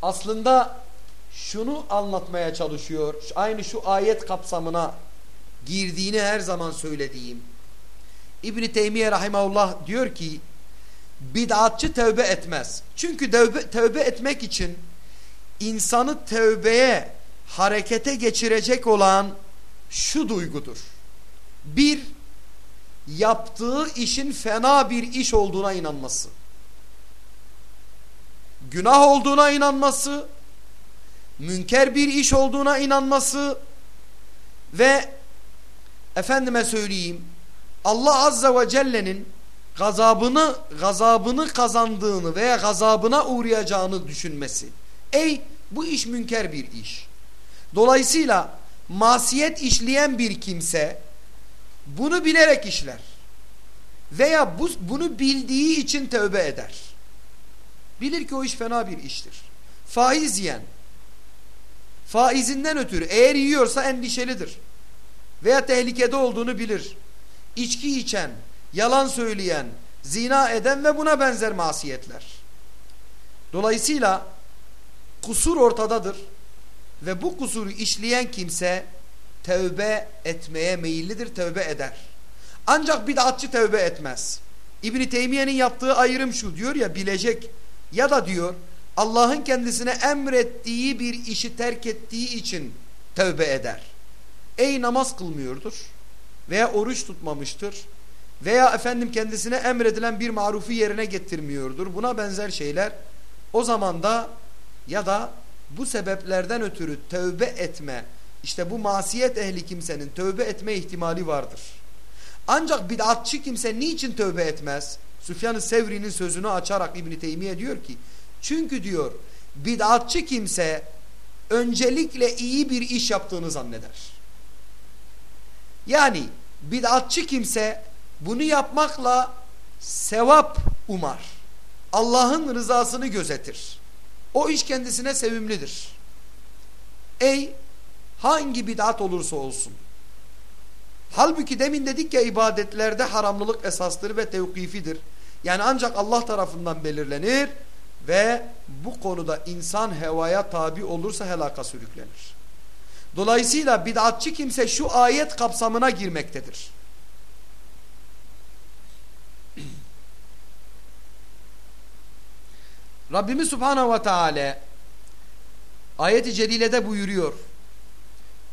aslında şunu anlatmaya çalışıyor. Aynı şu ayet kapsamına girdiğini her zaman söylediğim. İbn Teymiye rahimahullah diyor ki bid'atçı tövbe etmez. Çünkü tövbe, tövbe etmek için insanı tövbeye harekete geçirecek olan şu duygudur. Bir, yaptığı işin fena bir iş olduğuna inanması. Günah olduğuna inanması, münker bir iş olduğuna inanması ve efendime söyleyeyim Allah Azze ve Celle'nin gazabını gazabını kazandığını veya gazabına uğrayacağını düşünmesi. Ey bu iş münker bir iş. Dolayısıyla masiyet işleyen bir kimse bunu bilerek işler. Veya bu, bunu bildiği için tövbe eder. Bilir ki o iş fena bir iştir. Faiz yiyen faizinden ötürü eğer yiyorsa endişelidir. Veya tehlikede olduğunu bilir. İçki içen, yalan söyleyen, zina eden ve buna benzer masiyetler. Dolayısıyla kusur ortadadır ve bu kusuru işleyen kimse tövbe etmeye meyillidir, tövbe eder. Ancak bid'atçı tövbe etmez. İbni Teymiye'nin yaptığı ayrım şu diyor ya bilecek ya da diyor Allah'ın kendisine emrettiği bir işi terk ettiği için tövbe eder. Ey namaz kılmıyordur veya oruç tutmamıştır veya efendim kendisine emredilen bir marufu yerine getirmiyordur. Buna benzer şeyler o zaman da ya da bu sebeplerden ötürü tövbe etme işte bu masiyet ehli kimsenin tövbe etme ihtimali vardır. Ancak bid'atçı kimse niçin tövbe etmez? Süfyan-ı Sevri'nin sözünü açarak İbn Teymiye diyor ki çünkü diyor bid'atçı kimse öncelikle iyi bir iş yaptığını zanneder. Yani bid'atçı kimse bunu yapmakla sevap umar. Allah'ın rızasını gözetir. O iş kendisine sevimlidir. Ey hangi bid'at olursa olsun. Halbuki demin dedik ya ibadetlerde haramlılık esastır ve tevkifidir. Yani ancak Allah tarafından belirlenir ve bu konuda insan hevaya tabi olursa helaka sürüklenir. Dolayısıyla bid'atçı kimse şu ayet kapsamına girmektedir. <clears throat> Rabbimiz Subhanahu ve Teala ayet-i celilede buyuruyor.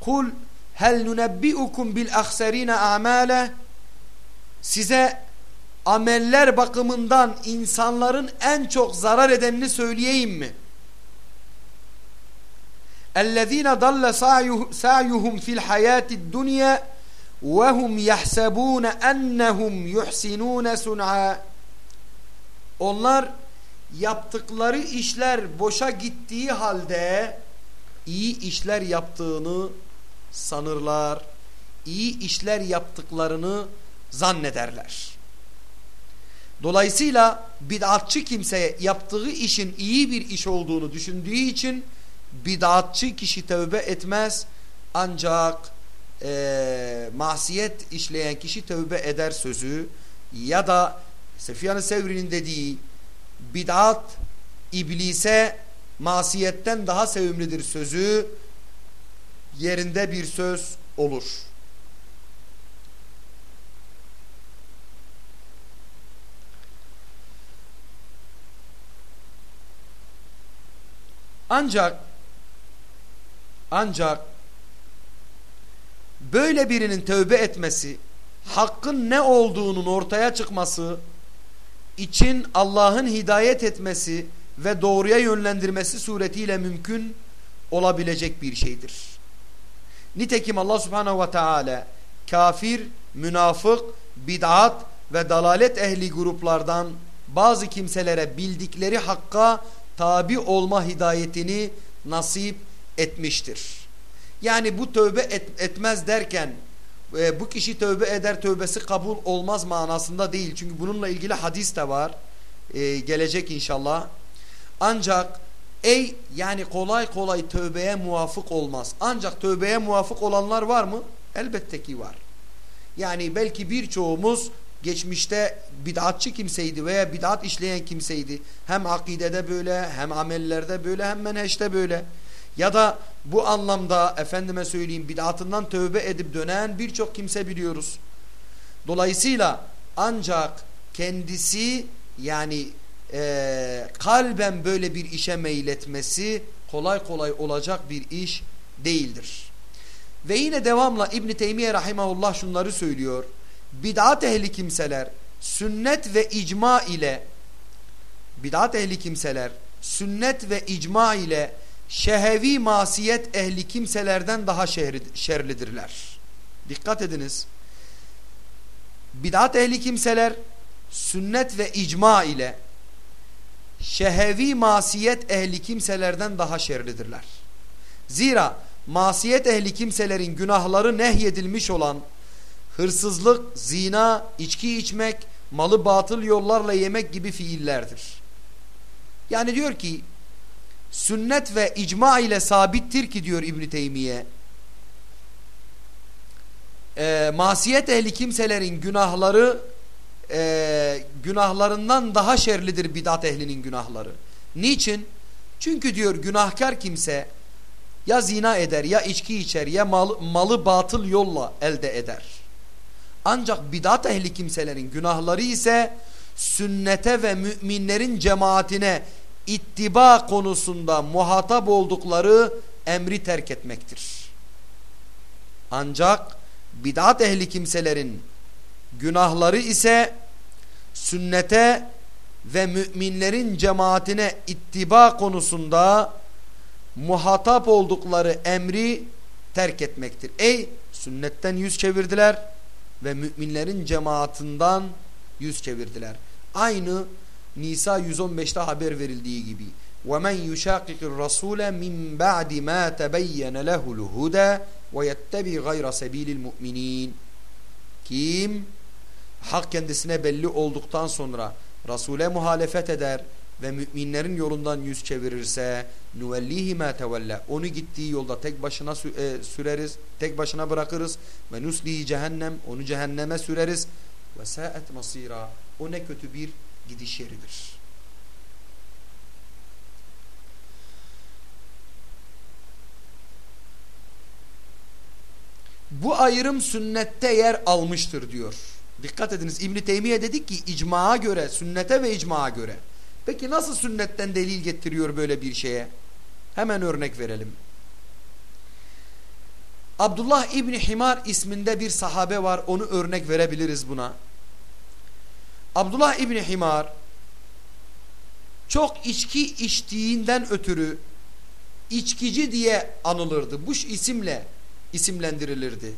Kul hel nunebbiukum bil ahserine amale size ameller bakımından insanların en çok zarar edenini söyleyeyim mi? اَلَّذ۪ينَ ضَلَّ سَعْيُهُمْ فِي الْحَيَاتِ الدُّنْيَا وَهُمْ يَحْسَبُونَ اَنَّهُمْ يُحْسِنُونَ سُنْعَا Onlar yaptıkları işler boşa gittiği halde iyi işler yaptığını sanırlar. İyi işler yaptıklarını zannederler. Dolayısıyla bid'atçı kimseye yaptığı işin iyi bir iş olduğunu düşündüğü için bid'atçı kişi tövbe etmez ancak e, masiyet işleyen kişi tövbe eder sözü ya da Sefyan-ı Sevri'nin dediği bid'at iblise masiyetten daha sevimlidir sözü yerinde bir söz olur. Ancak ancak böyle birinin tövbe etmesi, hakkın ne olduğunun ortaya çıkması için Allah'ın hidayet etmesi ve doğruya yönlendirmesi suretiyle mümkün olabilecek bir şeydir. Nitekim Allah subhanehu ve teala kafir, münafık, bid'at ve dalalet ehli gruplardan bazı kimselere bildikleri hakka tabi olma hidayetini nasip etmiştir. Yani bu tövbe et, etmez derken e, bu kişi tövbe eder tövbesi kabul olmaz manasında değil. Çünkü bununla ilgili hadis de var. E, gelecek inşallah. Ancak ey yani kolay kolay tövbeye muvafık olmaz. Ancak tövbeye muvafık olanlar var mı? Elbette ki var. Yani belki birçoğumuz geçmişte bid'atçı kimseydi veya bid'at işleyen kimseydi. Hem akidede böyle hem amellerde böyle hem menheşte böyle. Ya da bu anlamda efendime söyleyeyim bid'atından tövbe edip dönen birçok kimse biliyoruz. Dolayısıyla ancak kendisi yani e, kalben böyle bir işe meyletmesi kolay kolay olacak bir iş değildir. Ve yine devamla İbn Teymiye rahimahullah şunları söylüyor. Bid'at ehli kimseler sünnet ve icma ile bid'at ehli kimseler sünnet ve icma ile şehevi masiyet ehli kimselerden daha şerlidirler. Dikkat ediniz. Bid'at ehli kimseler sünnet ve icma ile şehevi masiyet ehli kimselerden daha şerlidirler. Zira masiyet ehli kimselerin günahları nehyedilmiş olan hırsızlık, zina, içki içmek, malı batıl yollarla yemek gibi fiillerdir. Yani diyor ki sünnet ve icma ile sabittir ki diyor İbn Teymiye. E, masiyet ehli kimselerin günahları e, günahlarından daha şerlidir bidat ehlinin günahları. Niçin? Çünkü diyor günahkar kimse ya zina eder ya içki içer ya mal, malı batıl yolla elde eder. Ancak bidat ehli kimselerin günahları ise sünnete ve müminlerin cemaatine ittiba konusunda muhatap oldukları emri terk etmektir. Ancak bidat ehli kimselerin günahları ise sünnete ve müminlerin cemaatine ittiba konusunda muhatap oldukları emri terk etmektir. Ey sünnetten yüz çevirdiler ve müminlerin cemaatinden yüz çevirdiler. Aynı Nisa 115'te haber verildiği gibi وَمَنْ يُشَاقِقِ الرَّسُولَ مِنْ بَعْدِ مَا تَبَيَّنَ لَهُ الْهُدَى وَيَتَّبِي غَيْرَ سَب۪يلِ الْمُؤْمِنِينَ Kim hak kendisine belli olduktan sonra Resul'e muhalefet eder ve müminlerin yolundan yüz çevirirse nuvellihi ma tevella onu gittiği yolda tek başına e, süreriz tek başına bırakırız ve nuslihi cehennem onu cehenneme süreriz ve saet masira o ne kötü bir gidiş yeridir. Bu ayrım sünnette yer almıştır diyor. Dikkat ediniz İbn Teymiye dedik ki icmaa göre, sünnete ve icmaa göre. Peki nasıl sünnetten delil getiriyor böyle bir şeye? Hemen örnek verelim. Abdullah İbni Himar isminde bir sahabe var. Onu örnek verebiliriz buna. Abdullah İbni Himar çok içki içtiğinden ötürü içkici diye anılırdı. Bu isimle isimlendirilirdi.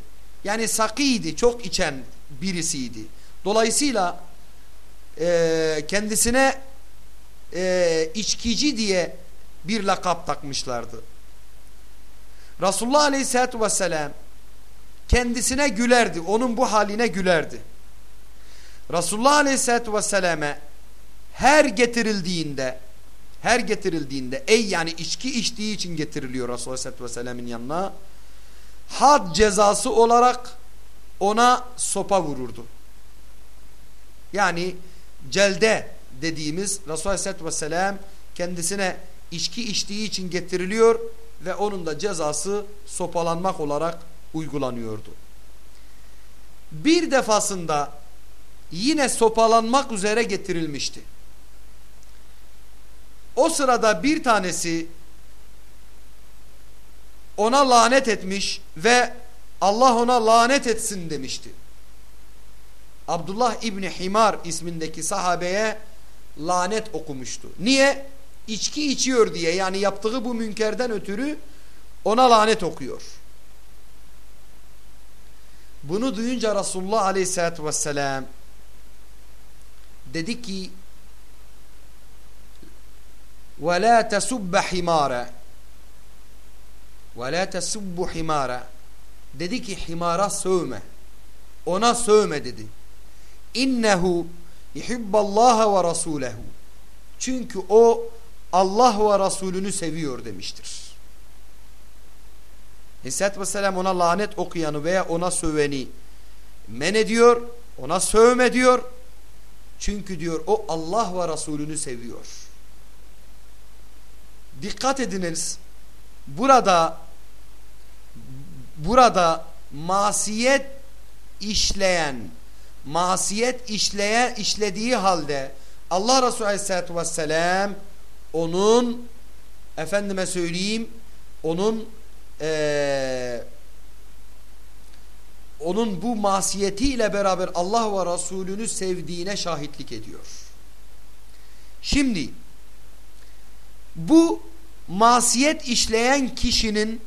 Yani sakiydi, çok içen birisiydi. Dolayısıyla e, kendisine e, içkici diye bir lakap takmışlardı. Resulullah Aleyhisselatü Vesselam kendisine gülerdi. Onun bu haline gülerdi. Resulullah Aleyhisselatü Vesselam'e her getirildiğinde her getirildiğinde ey yani içki içtiği için getiriliyor Resulullah Aleyhisselatü Vesselam'ın yanına had cezası olarak ona sopa vururdu. Yani celde dediğimiz Resulullah Aleyhisselatü Vesselam kendisine içki içtiği için getiriliyor ve onun da cezası sopalanmak olarak uygulanıyordu. Bir defasında yine sopalanmak üzere getirilmişti. O sırada bir tanesi ona lanet etmiş ve Allah ona lanet etsin demişti. Abdullah İbni Himar ismindeki sahabeye lanet okumuştu. Niye? İçki içiyor diye yani yaptığı bu münkerden ötürü ona lanet okuyor. Bunu duyunca Resulullah Aleyhisselatü Vesselam dedi ki ve la tesubbe himara. Ve la tesubbu himara. Dedi ki himara sövme. Ona sövme dedi. İnnehu yuhibballaha ve rasulehu çünkü o Allah ve Resulünü seviyor demiştir. Aleyhisselatü Vesselam ona lanet okuyanı veya ona söveni men ediyor ona sövme diyor. Çünkü diyor o Allah ve Resulünü seviyor. Dikkat ediniz. Burada burada masiyet işleyen masiyet işleyen işlediği halde Allah Resulü Aleyhisselatü Vesselam onun efendime söyleyeyim onun ee, onun bu masiyetiyle beraber Allah ve Resulünü sevdiğine şahitlik ediyor. Şimdi bu masiyet işleyen kişinin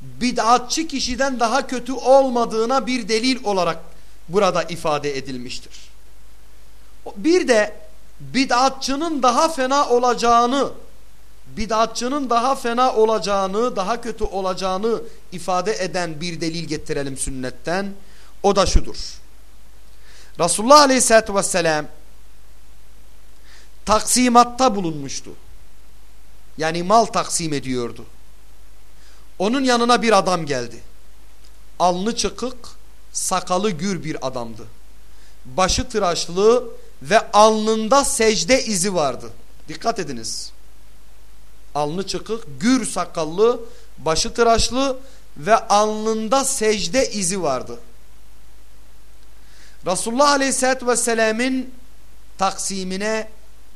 bid'atçı kişiden daha kötü olmadığına bir delil olarak burada ifade edilmiştir. Bir de bid'atçının daha fena olacağını bid'atçının daha fena olacağını, daha kötü olacağını ifade eden bir delil getirelim sünnetten. O da şudur. Resulullah Aleyhisselatü Vesselam taksimatta bulunmuştu. Yani mal taksim ediyordu. Onun yanına bir adam geldi. Alnı çıkık, sakalı gür bir adamdı. Başı tıraşlı ve alnında secde izi vardı. Dikkat ediniz alnı çıkık, gür sakallı, başı tıraşlı ve alnında secde izi vardı. Resulullah Aleyhisselatü Vesselam'ın taksimine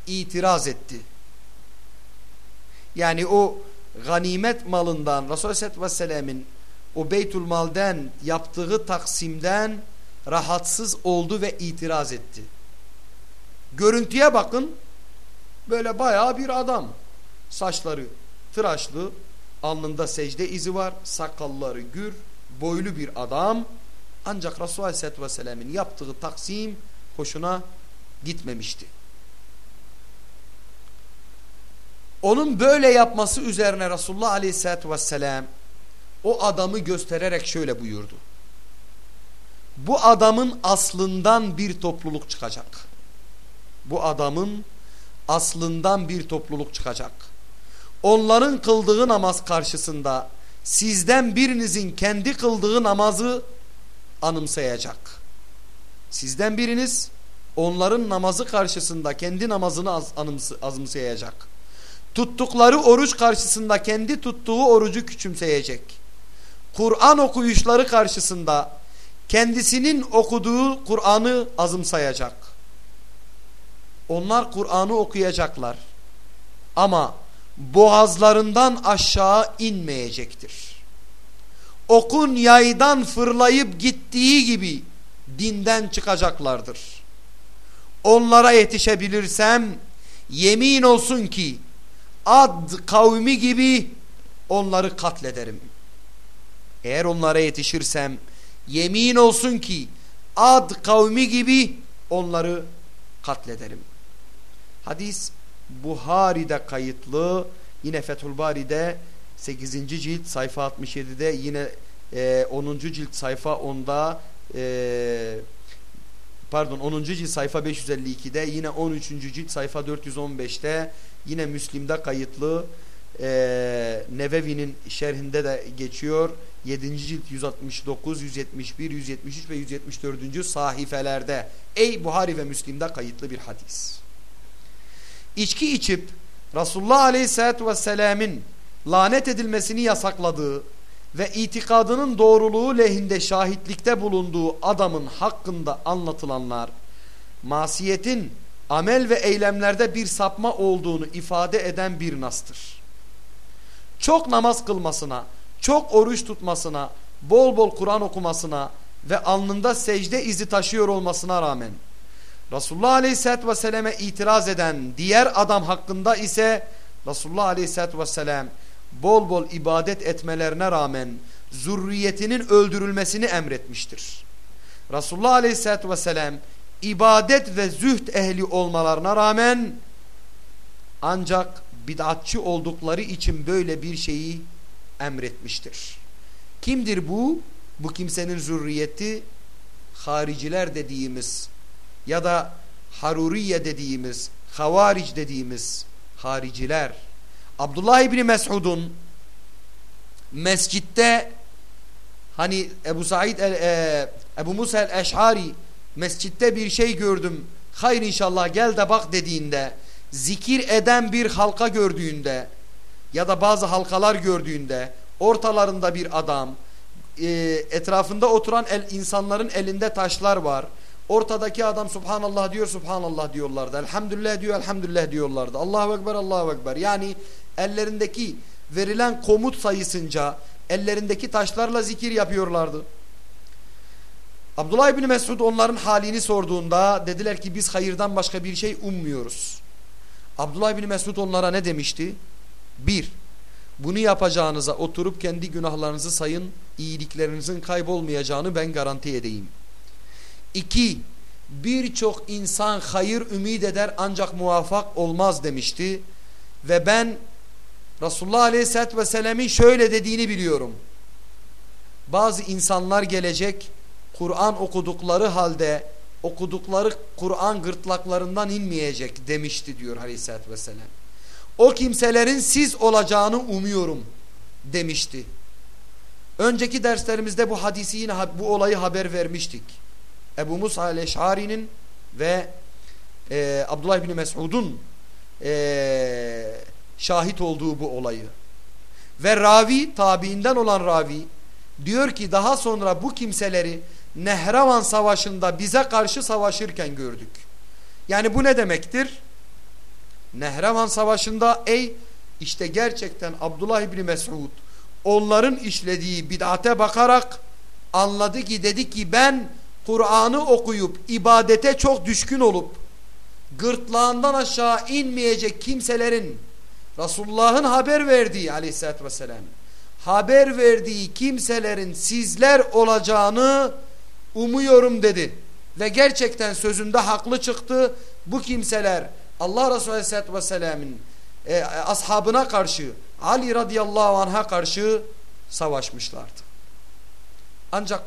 itiraz etti. Yani o ganimet malından Resulullah Aleyhisselatü Vesselam'ın o Beytül Mal'den yaptığı taksimden rahatsız oldu ve itiraz etti. Görüntüye bakın böyle bayağı bir adam. Saçları tıraşlı, alnında secde izi var, sakalları gür, boylu bir adam. Ancak Resulullah Aleyhisselatü Vesselam'ın yaptığı taksim hoşuna gitmemişti. Onun böyle yapması üzerine Resulullah Aleyhisselatü Vesselam o adamı göstererek şöyle buyurdu. Bu adamın aslından bir topluluk çıkacak. Bu adamın aslından bir topluluk çıkacak onların kıldığı namaz karşısında sizden birinizin kendi kıldığı namazı anımsayacak. Sizden biriniz onların namazı karşısında kendi namazını azımsayacak. Tuttukları oruç karşısında kendi tuttuğu orucu küçümseyecek. Kur'an okuyuşları karşısında kendisinin okuduğu Kur'an'ı azımsayacak. Onlar Kur'an'ı okuyacaklar. Ama boğazlarından aşağı inmeyecektir. Okun yaydan fırlayıp gittiği gibi dinden çıkacaklardır. Onlara yetişebilirsem yemin olsun ki ad kavmi gibi onları katlederim. Eğer onlara yetişirsem yemin olsun ki ad kavmi gibi onları katlederim. Hadis Buhari'de kayıtlı. Yine Fethül Bari'de 8. cilt sayfa 67'de yine e, 10. cilt sayfa 10'da e, pardon 10. cilt sayfa 552'de yine 13. cilt sayfa 415'te yine Müslim'de kayıtlı e, Nevevi'nin şerhinde de geçiyor 7. cilt 169, 171, 173 ve 174. sahifelerde ey Buhari ve Müslim'de kayıtlı bir hadis. İçki içip Resulullah Aleyhisselatü Vesselam'ın lanet edilmesini yasakladığı ve itikadının doğruluğu lehinde şahitlikte bulunduğu adamın hakkında anlatılanlar masiyetin amel ve eylemlerde bir sapma olduğunu ifade eden bir nastır. Çok namaz kılmasına, çok oruç tutmasına, bol bol Kur'an okumasına ve alnında secde izi taşıyor olmasına rağmen Resulullah Aleyhisselatü Vesselam'e itiraz eden diğer adam hakkında ise Resulullah Aleyhisselatü Vesselam bol bol ibadet etmelerine rağmen zürriyetinin öldürülmesini emretmiştir. Resulullah Aleyhisselatü Vesselam ibadet ve zühd ehli olmalarına rağmen ancak bid'atçı oldukları için böyle bir şeyi emretmiştir. Kimdir bu? Bu kimsenin zürriyeti hariciler dediğimiz ya da haruriye dediğimiz, havaric dediğimiz hariciler. Abdullah İbni Mesud'un mescitte hani Ebu Said el, e, Ebu Musa el-Eş'ari mescitte bir şey gördüm hayır inşallah gel de bak dediğinde zikir eden bir halka gördüğünde ya da bazı halkalar gördüğünde ortalarında bir adam e, etrafında oturan el, insanların elinde taşlar var ortadaki adam subhanallah diyor subhanallah diyorlardı elhamdülillah diyor elhamdülillah diyorlardı Allahu Ekber Allahu Ekber yani ellerindeki verilen komut sayısınca ellerindeki taşlarla zikir yapıyorlardı. Abdullah İbni Mesud onların halini sorduğunda dediler ki biz hayırdan başka bir şey ummuyoruz. Abdullah İbni Mesud onlara ne demişti? Bir, bunu yapacağınıza oturup kendi günahlarınızı sayın, iyiliklerinizin kaybolmayacağını ben garanti edeyim. İki, birçok insan hayır ümit eder ancak muvaffak olmaz demişti. Ve ben Resulullah Aleyhisselatü Vesselam'ın şöyle dediğini biliyorum. Bazı insanlar gelecek Kur'an okudukları halde okudukları Kur'an gırtlaklarından inmeyecek demişti diyor Aleyhisselatü Vesselam. O kimselerin siz olacağını umuyorum demişti. Önceki derslerimizde bu hadisi yine bu olayı haber vermiştik. Ebu Musa el-Eş'ari'nin ve e, Abdullah bin Mesud'un e, şahit olduğu bu olayı. Ve ravi tabiinden olan ravi diyor ki daha sonra bu kimseleri Nehravan savaşında bize karşı savaşırken gördük. Yani bu ne demektir? Nehravan savaşında ey işte gerçekten Abdullah İbni Mesud onların işlediği bid'ate bakarak anladı ki dedi ki ben Kur'an'ı okuyup ibadete çok düşkün olup gırtlağından aşağı inmeyecek kimselerin Resulullah'ın haber verdiği aleyhissalatü vesselam haber verdiği kimselerin sizler olacağını umuyorum dedi. Ve gerçekten sözünde haklı çıktı. Bu kimseler Allah Resulü aleyhissalatü vesselamın e, ashabına karşı Ali radıyallahu anh'a karşı savaşmışlardı. Ancak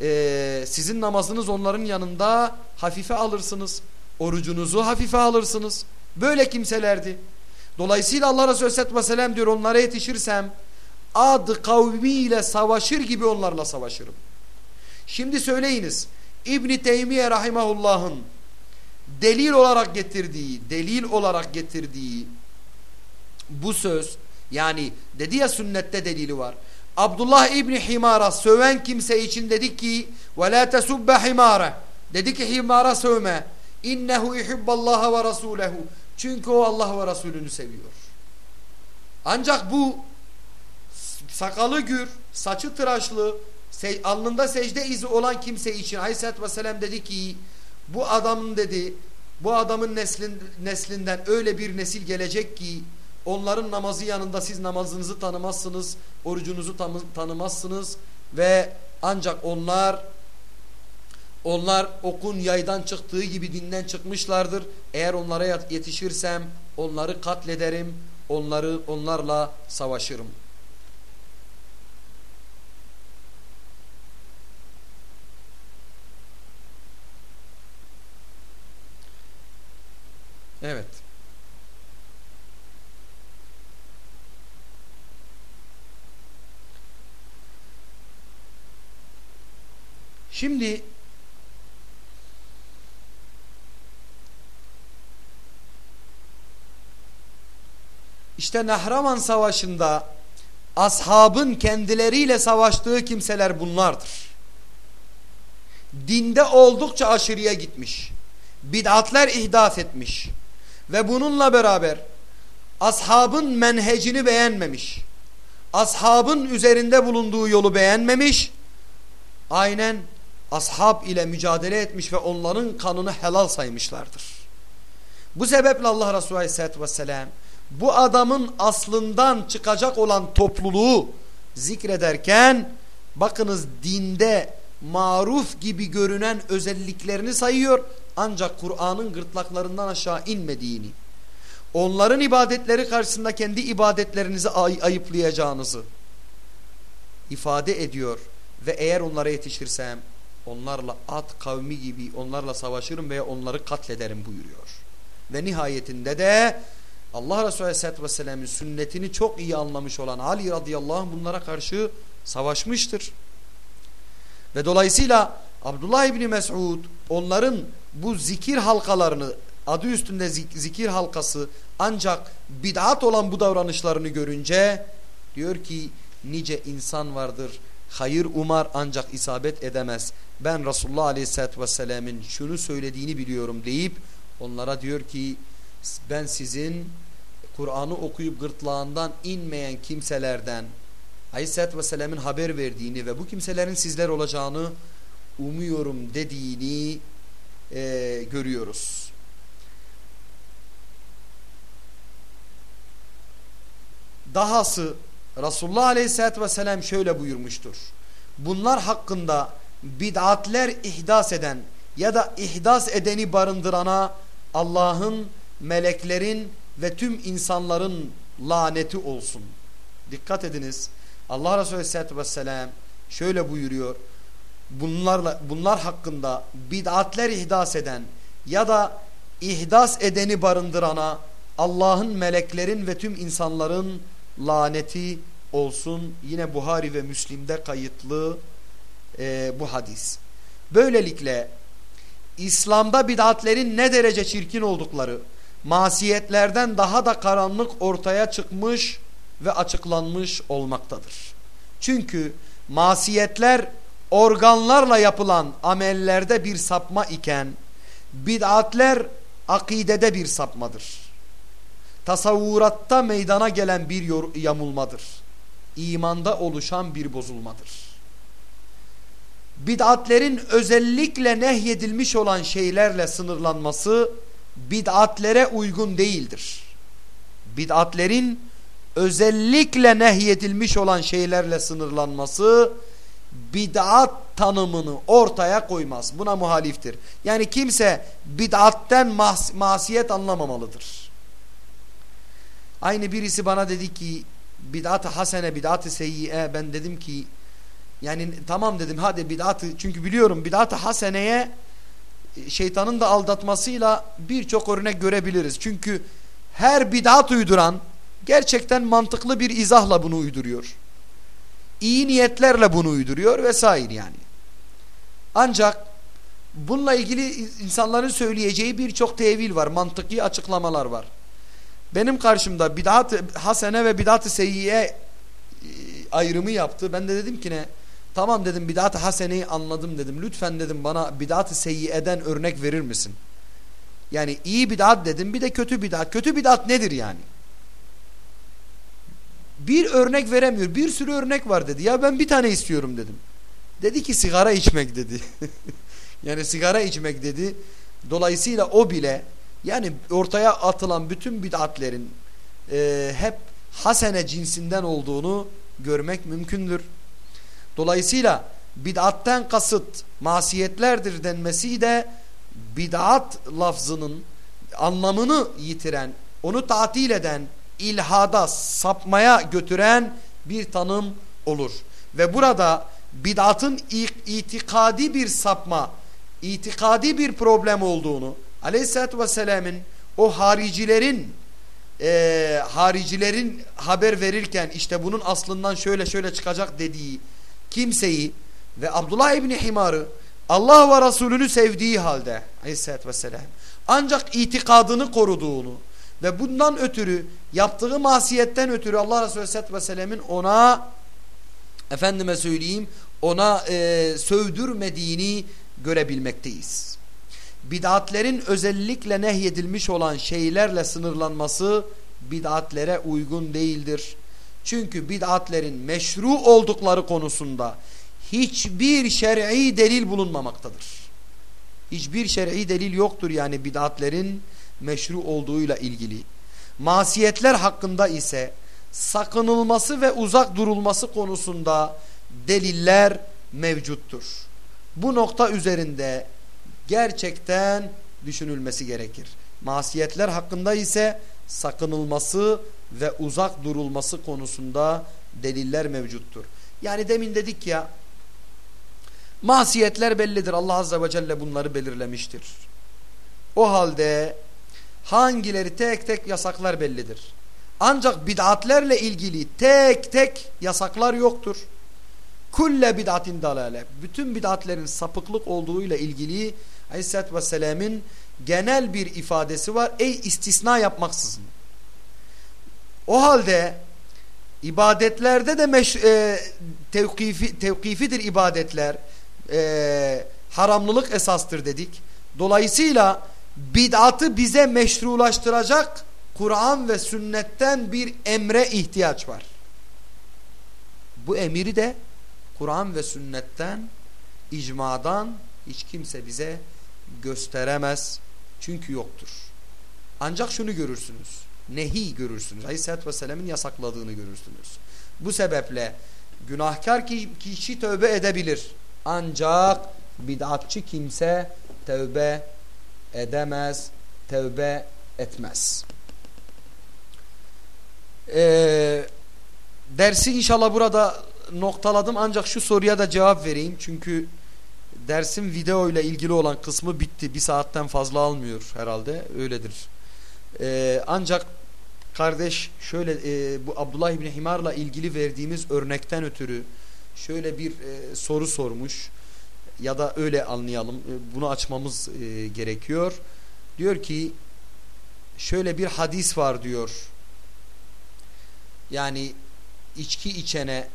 e, sizin namazınız onların yanında hafife alırsınız. Orucunuzu hafife alırsınız. Böyle kimselerdi. Dolayısıyla Allah Resulü Aleyhisselatü Vesselam diyor onlara yetişirsem ad kavmiyle savaşır gibi onlarla savaşırım. Şimdi söyleyiniz İbni Teymiye Rahimahullah'ın delil olarak getirdiği, delil olarak getirdiği bu söz yani dedi ya sünnette delili var. Abdullah İbni Himar'a söven kimse için dedi ki وَلَا تَسُبَّ حِمَارَ Dedi ki himara sövme. İnnehu ihibballaha ve rasulehu. Çünkü o Allah ve Resulünü seviyor. Ancak bu sakalı gür, saçı tıraşlı, se alnında secde izi olan kimse için Aleyhisselatü Vesselam dedi ki bu adamın dedi bu adamın neslin, neslinden öyle bir nesil gelecek ki onların namazı yanında siz namazınızı tanımazsınız, orucunuzu tanımazsınız ve ancak onlar Onlar okun yaydan çıktığı gibi dinden çıkmışlardır. Eğer onlara yetişirsem onları katlederim, onları onlarla savaşırım. Evet. Şimdi işte Nahraman Savaşı'nda ashabın kendileriyle savaştığı kimseler bunlardır. Dinde oldukça aşırıya gitmiş. Bid'atler ihdas etmiş. Ve bununla beraber ashabın menhecini beğenmemiş. Ashabın üzerinde bulunduğu yolu beğenmemiş. Aynen ashab ile mücadele etmiş ve onların kanını helal saymışlardır. Bu sebeple Allah Resulü Aleyhisselatü Vesselam bu adamın aslından çıkacak olan topluluğu zikrederken bakınız dinde maruf gibi görünen özelliklerini sayıyor ancak Kur'an'ın gırtlaklarından aşağı inmediğini onların ibadetleri karşısında kendi ibadetlerinizi ay ayıplayacağınızı ifade ediyor ve eğer onlara yetişirsem onlarla at kavmi gibi onlarla savaşırım veya onları katlederim buyuruyor. Ve nihayetinde de Allah Resulü Aleyhisselatü Vesselam'ın sünnetini çok iyi anlamış olan Ali radıyallahu anh bunlara karşı savaşmıştır. Ve dolayısıyla Abdullah İbni Mesud onların bu zikir halkalarını adı üstünde zikir halkası ancak bid'at olan bu davranışlarını görünce diyor ki nice insan vardır hayır umar ancak isabet edemez. Ben Resulullah Aleyhisselatü Vesselam'ın şunu söylediğini biliyorum deyip onlara diyor ki ben sizin Kur'an'ı okuyup gırtlağından inmeyen kimselerden Aleyhisselatü Vesselam'ın haber verdiğini ve bu kimselerin sizler olacağını umuyorum dediğini e, görüyoruz. Dahası Resulullah Aleyhisselatü Vesselam şöyle buyurmuştur. Bunlar hakkında bid'atler ihdas eden ya da ihdas edeni barındırana Allah'ın, meleklerin ve tüm insanların laneti olsun. Dikkat ediniz. Allah Resulü Aleyhisselatü Vesselam şöyle buyuruyor. Bunlarla, bunlar hakkında bid'atler ihdas eden ya da ihdas edeni barındırana Allah'ın, meleklerin ve tüm insanların laneti olsun. Yine Buhari ve Müslim'de kayıtlı e, bu hadis. Böylelikle İslam'da bid'atlerin ne derece çirkin oldukları, masiyetlerden daha da karanlık ortaya çıkmış ve açıklanmış olmaktadır. Çünkü masiyetler organlarla yapılan amellerde bir sapma iken bid'atler akidede bir sapmadır. Tasavvuratta meydana gelen bir yamulmadır. İmanda oluşan bir bozulmadır bid'atlerin özellikle nehyedilmiş olan şeylerle sınırlanması bid'atlere uygun değildir. Bid'atlerin özellikle nehyedilmiş olan şeylerle sınırlanması bid'at tanımını ortaya koymaz. Buna muhaliftir. Yani kimse bid'atten mas masiyet anlamamalıdır. Aynı birisi bana dedi ki bid'at-ı hasene, bid'at-ı seyyiye ben dedim ki yani tamam dedim hadi bid'atı çünkü biliyorum bid'at-ı haseneye e, şeytanın da aldatmasıyla birçok örnek görebiliriz. Çünkü her bid'at uyduran gerçekten mantıklı bir izahla bunu uyduruyor. İyi niyetlerle bunu uyduruyor vesaire yani. Ancak bununla ilgili insanların söyleyeceği birçok tevil var, mantıki açıklamalar var. Benim karşımda bid'at hasene ve bid'at-ı seyyiye e, ayrımı yaptı. Ben de dedim ki ne? Tamam dedim bid'at-ı haseneyi anladım dedim. Lütfen dedim bana bid'at-ı seyyieden örnek verir misin? Yani iyi bid'at dedim bir de kötü bid'at. Kötü bid'at nedir yani? Bir örnek veremiyor. Bir sürü örnek var dedi. Ya ben bir tane istiyorum dedim. Dedi ki sigara içmek dedi. <laughs> yani sigara içmek dedi. Dolayısıyla o bile yani ortaya atılan bütün bid'atlerin e, hep hasene cinsinden olduğunu görmek mümkündür. Dolayısıyla bid'atten kasıt masiyetlerdir denmesi de bid'at lafzının anlamını yitiren, onu tatil eden, ilhada, sapmaya götüren bir tanım olur. Ve burada bid'atın itikadi bir sapma, itikadi bir problem olduğunu aleyhissalatü vesselamın o haricilerin e, haricilerin haber verirken işte bunun aslından şöyle şöyle çıkacak dediği kimseyi ve Abdullah İbni Himar'ı Allah ve Resulünü sevdiği halde aleyhissalatü vesselam ancak itikadını koruduğunu ve bundan ötürü yaptığı masiyetten ötürü Allah Resulü aleyhissalatü vesselamın ona efendime söyleyeyim ona e, sövdürmediğini görebilmekteyiz. Bid'atlerin özellikle nehyedilmiş olan şeylerle sınırlanması bid'atlere uygun değildir. Çünkü bid'atlerin meşru oldukları konusunda hiçbir şer'i delil bulunmamaktadır. Hiçbir şer'i delil yoktur yani bid'atlerin meşru olduğuyla ilgili. Masiyetler hakkında ise sakınılması ve uzak durulması konusunda deliller mevcuttur. Bu nokta üzerinde gerçekten düşünülmesi gerekir. Masiyetler hakkında ise sakınılması ve uzak durulması konusunda deliller mevcuttur. Yani demin dedik ya masiyetler bellidir. Allah Azze ve Celle bunları belirlemiştir. O halde hangileri tek tek yasaklar bellidir. Ancak bid'atlerle ilgili tek tek yasaklar yoktur. Kulle bid'atin dalale. Bütün bid'atlerin sapıklık olduğuyla ilgili Aleyhisselatü Vesselam'ın genel bir ifadesi var. Ey istisna yapmaksızın. O halde ibadetlerde de meş, e, tevkifi, tevkifidir ibadetler. E, haramlılık esastır dedik. Dolayısıyla bid'atı bize meşrulaştıracak Kur'an ve sünnetten bir emre ihtiyaç var. Bu emiri de Kur'an ve sünnetten, icmadan hiç kimse bize gösteremez. Çünkü yoktur. Ancak şunu görürsünüz. Nehi görürsünüz. Aleyhisselatü Vesselam'ın yasakladığını görürsünüz. Bu sebeple günahkar kişi tövbe edebilir. Ancak bid'atçı kimse tövbe edemez, tövbe etmez. Ee, dersi inşallah burada noktaladım ancak şu soruya da cevap vereyim. Çünkü dersin video ile ilgili olan kısmı bitti. Bir saatten fazla almıyor herhalde. Öyledir. Ee, ancak kardeş şöyle e, bu Abdullah İbni Himar'la ilgili verdiğimiz örnekten ötürü şöyle bir e, soru sormuş ya da öyle anlayalım. E, bunu açmamız e, gerekiyor. Diyor ki şöyle bir hadis var diyor. Yani içki içene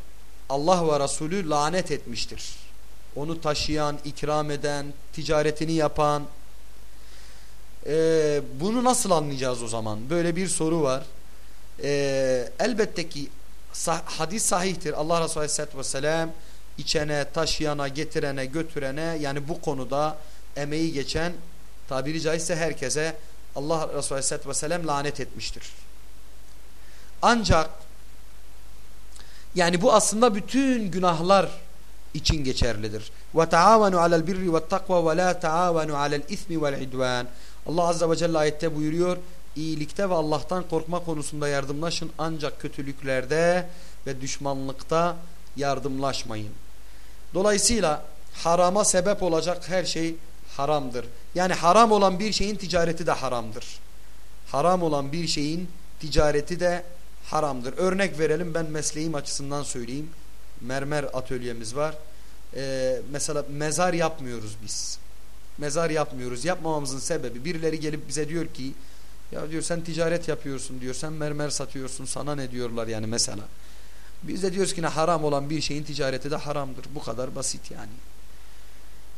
Allah ve Resulü lanet etmiştir. Onu taşıyan, ikram eden, ticaretini yapan. Ee, bunu nasıl anlayacağız o zaman? Böyle bir soru var. Ee, elbette ki sah hadis sahihtir. Allah Resulü Aleyhisselatü Vesselam içene, taşıyana, getirene, götürene yani bu konuda emeği geçen tabiri caizse herkese Allah Resulü Aleyhisselatü Vesselam lanet etmiştir. Ancak yani bu aslında bütün günahlar için geçerlidir. Ve taavenu alel birri ve takva ve la taavenu alel ismi vel idvan. Allah azze ve celle ayette buyuruyor. İyilikte ve Allah'tan korkma konusunda yardımlaşın ancak kötülüklerde ve düşmanlıkta yardımlaşmayın. Dolayısıyla harama sebep olacak her şey haramdır. Yani haram olan bir şeyin ticareti de haramdır. Haram olan bir şeyin ticareti de haramdır. Örnek verelim ben mesleğim açısından söyleyeyim. Mermer atölyemiz var. Ee, mesela mezar yapmıyoruz biz. Mezar yapmıyoruz. Yapmamamızın sebebi birileri gelip bize diyor ki ya diyor sen ticaret yapıyorsun diyor sen mermer satıyorsun sana ne diyorlar yani mesela. Biz de diyoruz ki ne haram olan bir şeyin ticareti de haramdır. Bu kadar basit yani.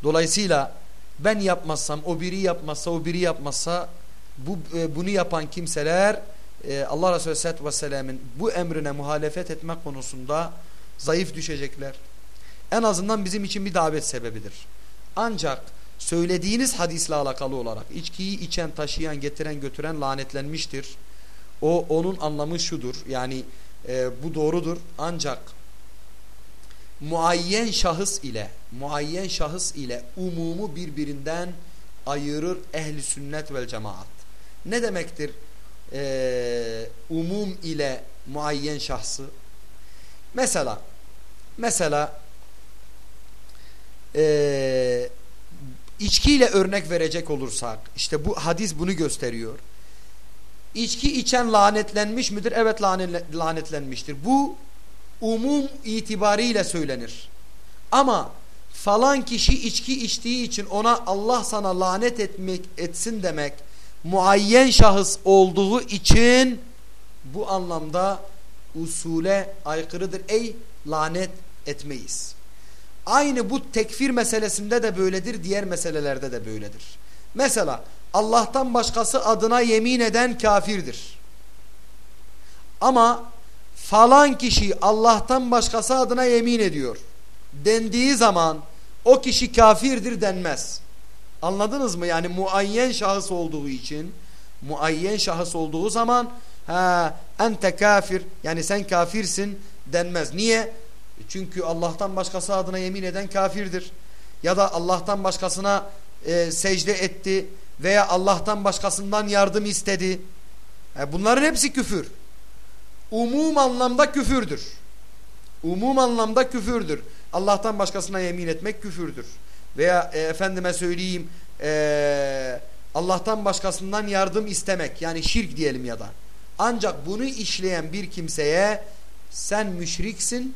Dolayısıyla ben yapmazsam o biri yapmazsa o biri yapmazsa bu, e, bunu yapan kimseler e, Allah Resulü Aleyhisselatü Vesselam'ın bu emrine muhalefet etme konusunda zayıf düşecekler. En azından bizim için bir davet sebebidir. Ancak söylediğiniz hadisle alakalı olarak içkiyi içen, taşıyan, getiren, götüren lanetlenmiştir. O onun anlamı şudur. Yani e, bu doğrudur. Ancak muayyen şahıs ile muayyen şahıs ile umumu birbirinden ayırır ehli sünnet vel cemaat. Ne demektir ee, umum ile muayyen şahsı? Mesela mesela e, içkiyle örnek verecek olursak işte bu hadis bunu gösteriyor. İçki içen lanetlenmiş midir? Evet lanetlenmiştir. Bu umum itibariyle söylenir. Ama falan kişi içki içtiği için ona Allah sana lanet etmek etsin demek muayyen şahıs olduğu için bu anlamda usule aykırıdır. Ey lanet etmeyiz. Aynı bu tekfir meselesinde de böyledir, diğer meselelerde de böyledir. Mesela Allah'tan başkası adına yemin eden kafirdir. Ama falan kişi Allah'tan başkası adına yemin ediyor. Dendiği zaman o kişi kafirdir denmez. Anladınız mı? Yani muayyen şahıs olduğu için muayyen şahıs olduğu zaman ha ente kafir yani sen kafirsin denmez. Niye? Çünkü Allah'tan başkası adına yemin eden kafirdir. Ya da Allah'tan başkasına e, secde etti veya Allah'tan başkasından yardım istedi. E, bunların hepsi küfür. Umum anlamda küfürdür. Umum anlamda küfürdür. Allah'tan başkasına yemin etmek küfürdür. Veya e, efendime söyleyeyim e, Allah'tan başkasından yardım istemek yani şirk diyelim ya da. Ancak bunu işleyen bir kimseye sen müşriksin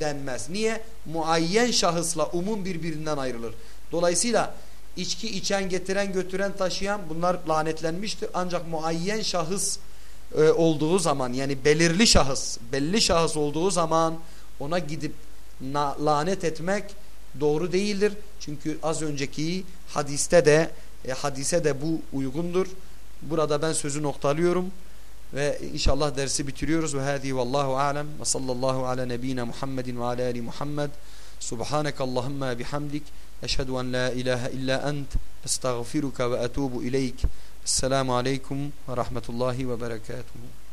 denmez. Niye? Muayyen şahısla umum birbirinden ayrılır. Dolayısıyla içki içen, getiren, götüren, taşıyan bunlar lanetlenmiştir. Ancak muayyen şahıs e, olduğu zaman yani belirli şahıs, belli şahıs olduğu zaman ona gidip lanet etmek doğru değildir. Çünkü az önceki hadiste de e, hadise de bu uygundur. Burada ben sözü noktalıyorum ve inşallah dersi bitiriyoruz. Ve hadi vallahu alem ve sallallahu ala nebina Muhammedin ve ala ali Muhammed. Subhanak Allahumma bihamdik. Eşhedü en la ilahe illa ent. Estağfiruka ve etubu ileyk. Esselamu aleyküm ve rahmetullahi ve berekatuhu